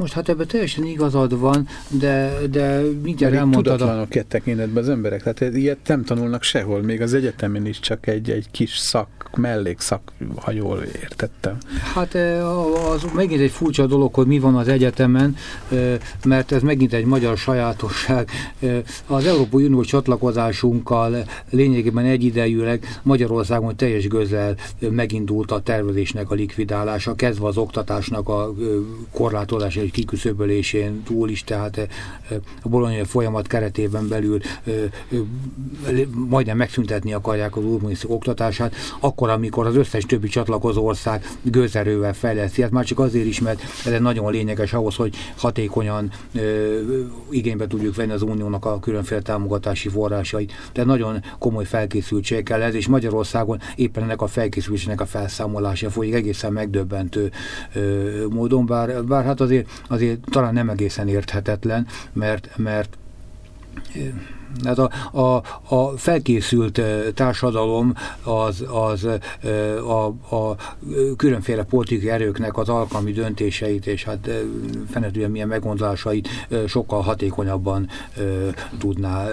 Most hát ebben teljesen igazad van, de, de mindjárt elmondtad. Tudatlanok a... tekintetben az emberek, tehát ilyet nem tanulnak sehol, még az egyetemen is csak egy, egy kis szak, mellékszak, ha jól értettem. Hát az megint egy furcsa dolog, hogy mi van az egyetemen, mert ez megint egy magyar sajátosság. Az Európai Unió csatlakozásunkkal lényegében egyidejűleg Magyarországon teljes gözel megindult a tervezésnek a likvidálása, kezdve az oktatásnak a korlátozása egy kiküszöbölésén túl is, tehát eh, a bolonyai folyamat keretében belül eh, eh, majdnem megszüntetni akarják az urbanistik oktatását, akkor, amikor az összes többi csatlakozó ország gőzerővel fejleszti. Hát már csak azért is, mert ez nagyon lényeges ahhoz, hogy hatékonyan igénybe tudjuk venni az uniónak a különféle támogatási forrásait. Tehát nagyon komoly felkészültség kell ez, és Magyarországon éppen ennek a felkészülésnek a felszámolása folyik egészen megdöbbentő módon, bár, bár hát azért azért talán nem egészen érthetetlen, mert, mert Hát a, a, a felkészült társadalom az, az a, a különféle politikai erőknek az alkalmi döntéseit és hát fene milyen meggondolásait sokkal hatékonyabban tudná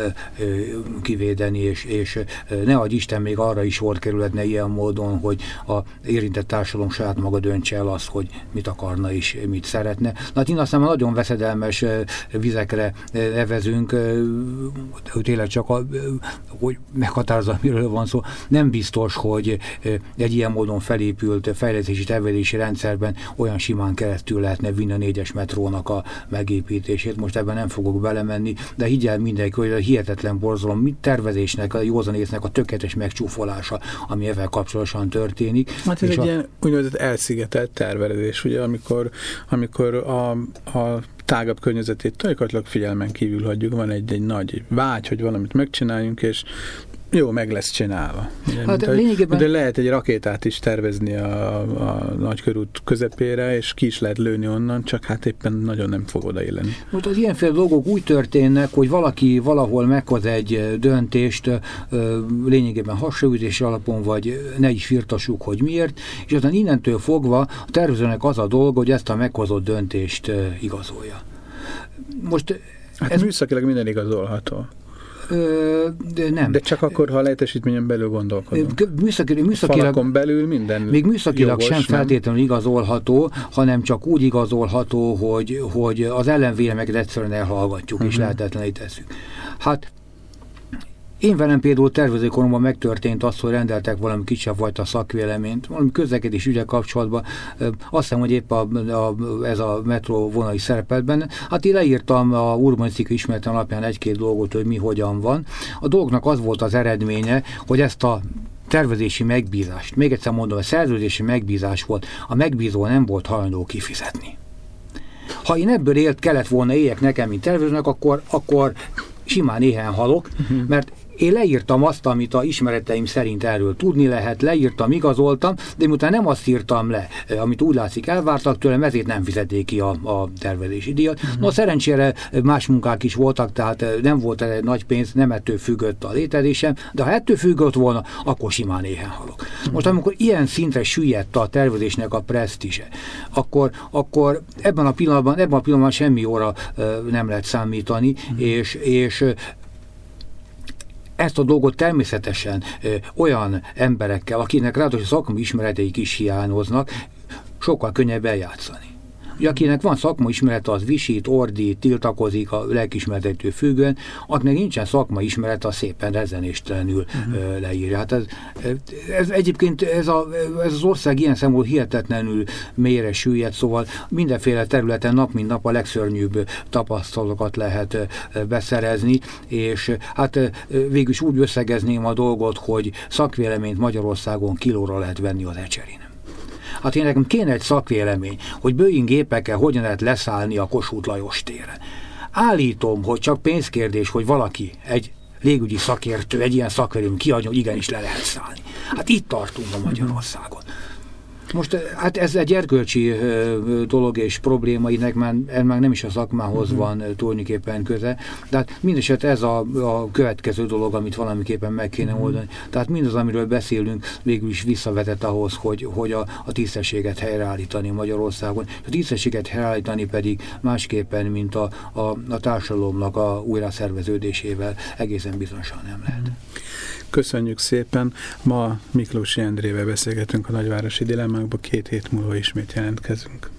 kivédeni, és, és ne adj Isten még arra is volt kerületne ilyen módon, hogy a érintett társadalom saját maga döntse el azt, hogy mit akarna és mit szeretne. Na hát én aztán nagyon veszedelmes vizekre nevezünk, tényleg csak a, hogy meghatározza, miről van szó. Nem biztos, hogy egy ilyen módon felépült fejlesztési tervezési rendszerben olyan simán keresztül lehetne vinni a négyes metrónak a megépítését. Most ebben nem fogok belemenni, de higgyel mindenki, hogy a hihetetlen borzalom, mit tervezésnek, a józanésznek a tökéletes megcsúfolása, ami ezzel kapcsolatosan történik. Hát ez egy a... ilyen úgynevezett elszigetelt tervezés, ugye, amikor, amikor a, a tágabb környezetét gyakorlatilag figyelmen kívül hagyjuk, van egy, egy nagy vágy, hogy valamit megcsináljunk, és jó, meg lesz csinálva. Ugye, hát mint, lényegében... De lehet egy rakétát is tervezni a, a nagykörút közepére, és ki is lehet lőni onnan, csak hát éppen nagyon nem fog odailleni. Most az ilyenféle dolgok úgy történnek, hogy valaki valahol meghoz egy döntést, lényegében hasonlítés alapon, vagy ne is firtassuk, hogy miért, és aztán innentől fogva a tervezőnek az a dolga, hogy ezt a meghozott döntést igazolja. Most Hát ez műszakilag minden igazolható. Ö, de nem. De csak akkor, ha a lehetősítményen belül gondolkodunk. Műszaki, műszakilag, Falakon belül minden Még műszakilag jogos, sem nem? feltétlenül igazolható, hanem csak úgy igazolható, hogy, hogy az ellenvélemeket egyszerűen elhallgatjuk, uh -huh. és mhm. lehetetlené tesszük. Hát én velem például tervezőkoromban megtörtént az, hogy rendeltek valami kisebb fajta szakvéleményt, valami közlekedés ügye kapcsolatban, azt hiszem, hogy épp a, a, ez a metró vonali szerepelt benne. Hát én leírtam a urbanisztikai ismeretem alapján egy-két dolgot, hogy mi hogyan van. A dolgnak az volt az eredménye, hogy ezt a tervezési megbízást, még egyszer mondom, a szerződési megbízás volt, a megbízó nem volt hajlandó kifizetni. Ha én ebből élt kellett volna éljek nekem, mint tervezőnek, akkor, akkor simán éhen halok, uh-huh. mert én leírtam azt, amit a ismereteim szerint erről tudni lehet, leírtam, igazoltam, de miután nem azt írtam le, amit úgy látszik elvártak tőlem, ezért nem fizették ki a, a tervezési díjat. Uh-huh. No, szerencsére más munkák is voltak, tehát nem volt egy nagy pénz, nem ettől függött a létezésem, de ha ettől függött volna, akkor simán éhen halok. Uh-huh. Most amikor ilyen szintre süllyedt a tervezésnek a presztízse, akkor, akkor ebben a pillanatban, ebben a pillanatban semmi óra nem lehet számítani, uh-huh. és, és ezt a dolgot természetesen olyan emberekkel, akinek ráadásul szakmai ismereteik is hiányoznak, sokkal könnyebb eljátszani. Ugye, akinek van szakmai ismerete, az visít, ordít, tiltakozik a lelkismeretettől függően, akinek nincsen szakmai ismerete, az szépen rezenéstelenül uh-huh. leírja. Hát ez, ez egyébként ez, a, ez az ország ilyen szempontból hihetetlenül mélyre süllyed, szóval mindenféle területen nap mint nap a legszörnyűbb tapasztalatokat lehet beszerezni, és hát végül is úgy összegezném a dolgot, hogy szakvéleményt Magyarországon kilóra lehet venni az ecserin. Hát én nekem kéne egy szakvélemény, hogy Boeing gépekkel hogyan lehet leszállni a Kossuth Lajos téren. Állítom, hogy csak pénzkérdés, hogy valaki, egy légügyi szakértő, egy ilyen szakvélemény kiadja, hogy igenis le lehet szállni. Hát itt tartunk a Magyarországon. Most eh, hát ez egy erkölcsi eh, dolog és probléma, ennek már, már nem is a szakmához uh-huh. van eh, tulajdonképpen köze, de hát mindeset ez a, a következő dolog, amit valamiképpen meg kéne uh-huh. oldani. Tehát mindaz, amiről beszélünk, végül is visszavetett ahhoz, hogy, hogy a, a tisztességet helyreállítani Magyarországon. A tisztességet helyreállítani pedig másképpen, mint a, a, a társadalomnak a újraszerveződésével egészen bizonyosan nem lehet. Uh-huh. Köszönjük szépen. Ma Miklósi Endrével beszélgetünk a nagyvárosi dilemmákba, két hét múlva ismét jelentkezünk.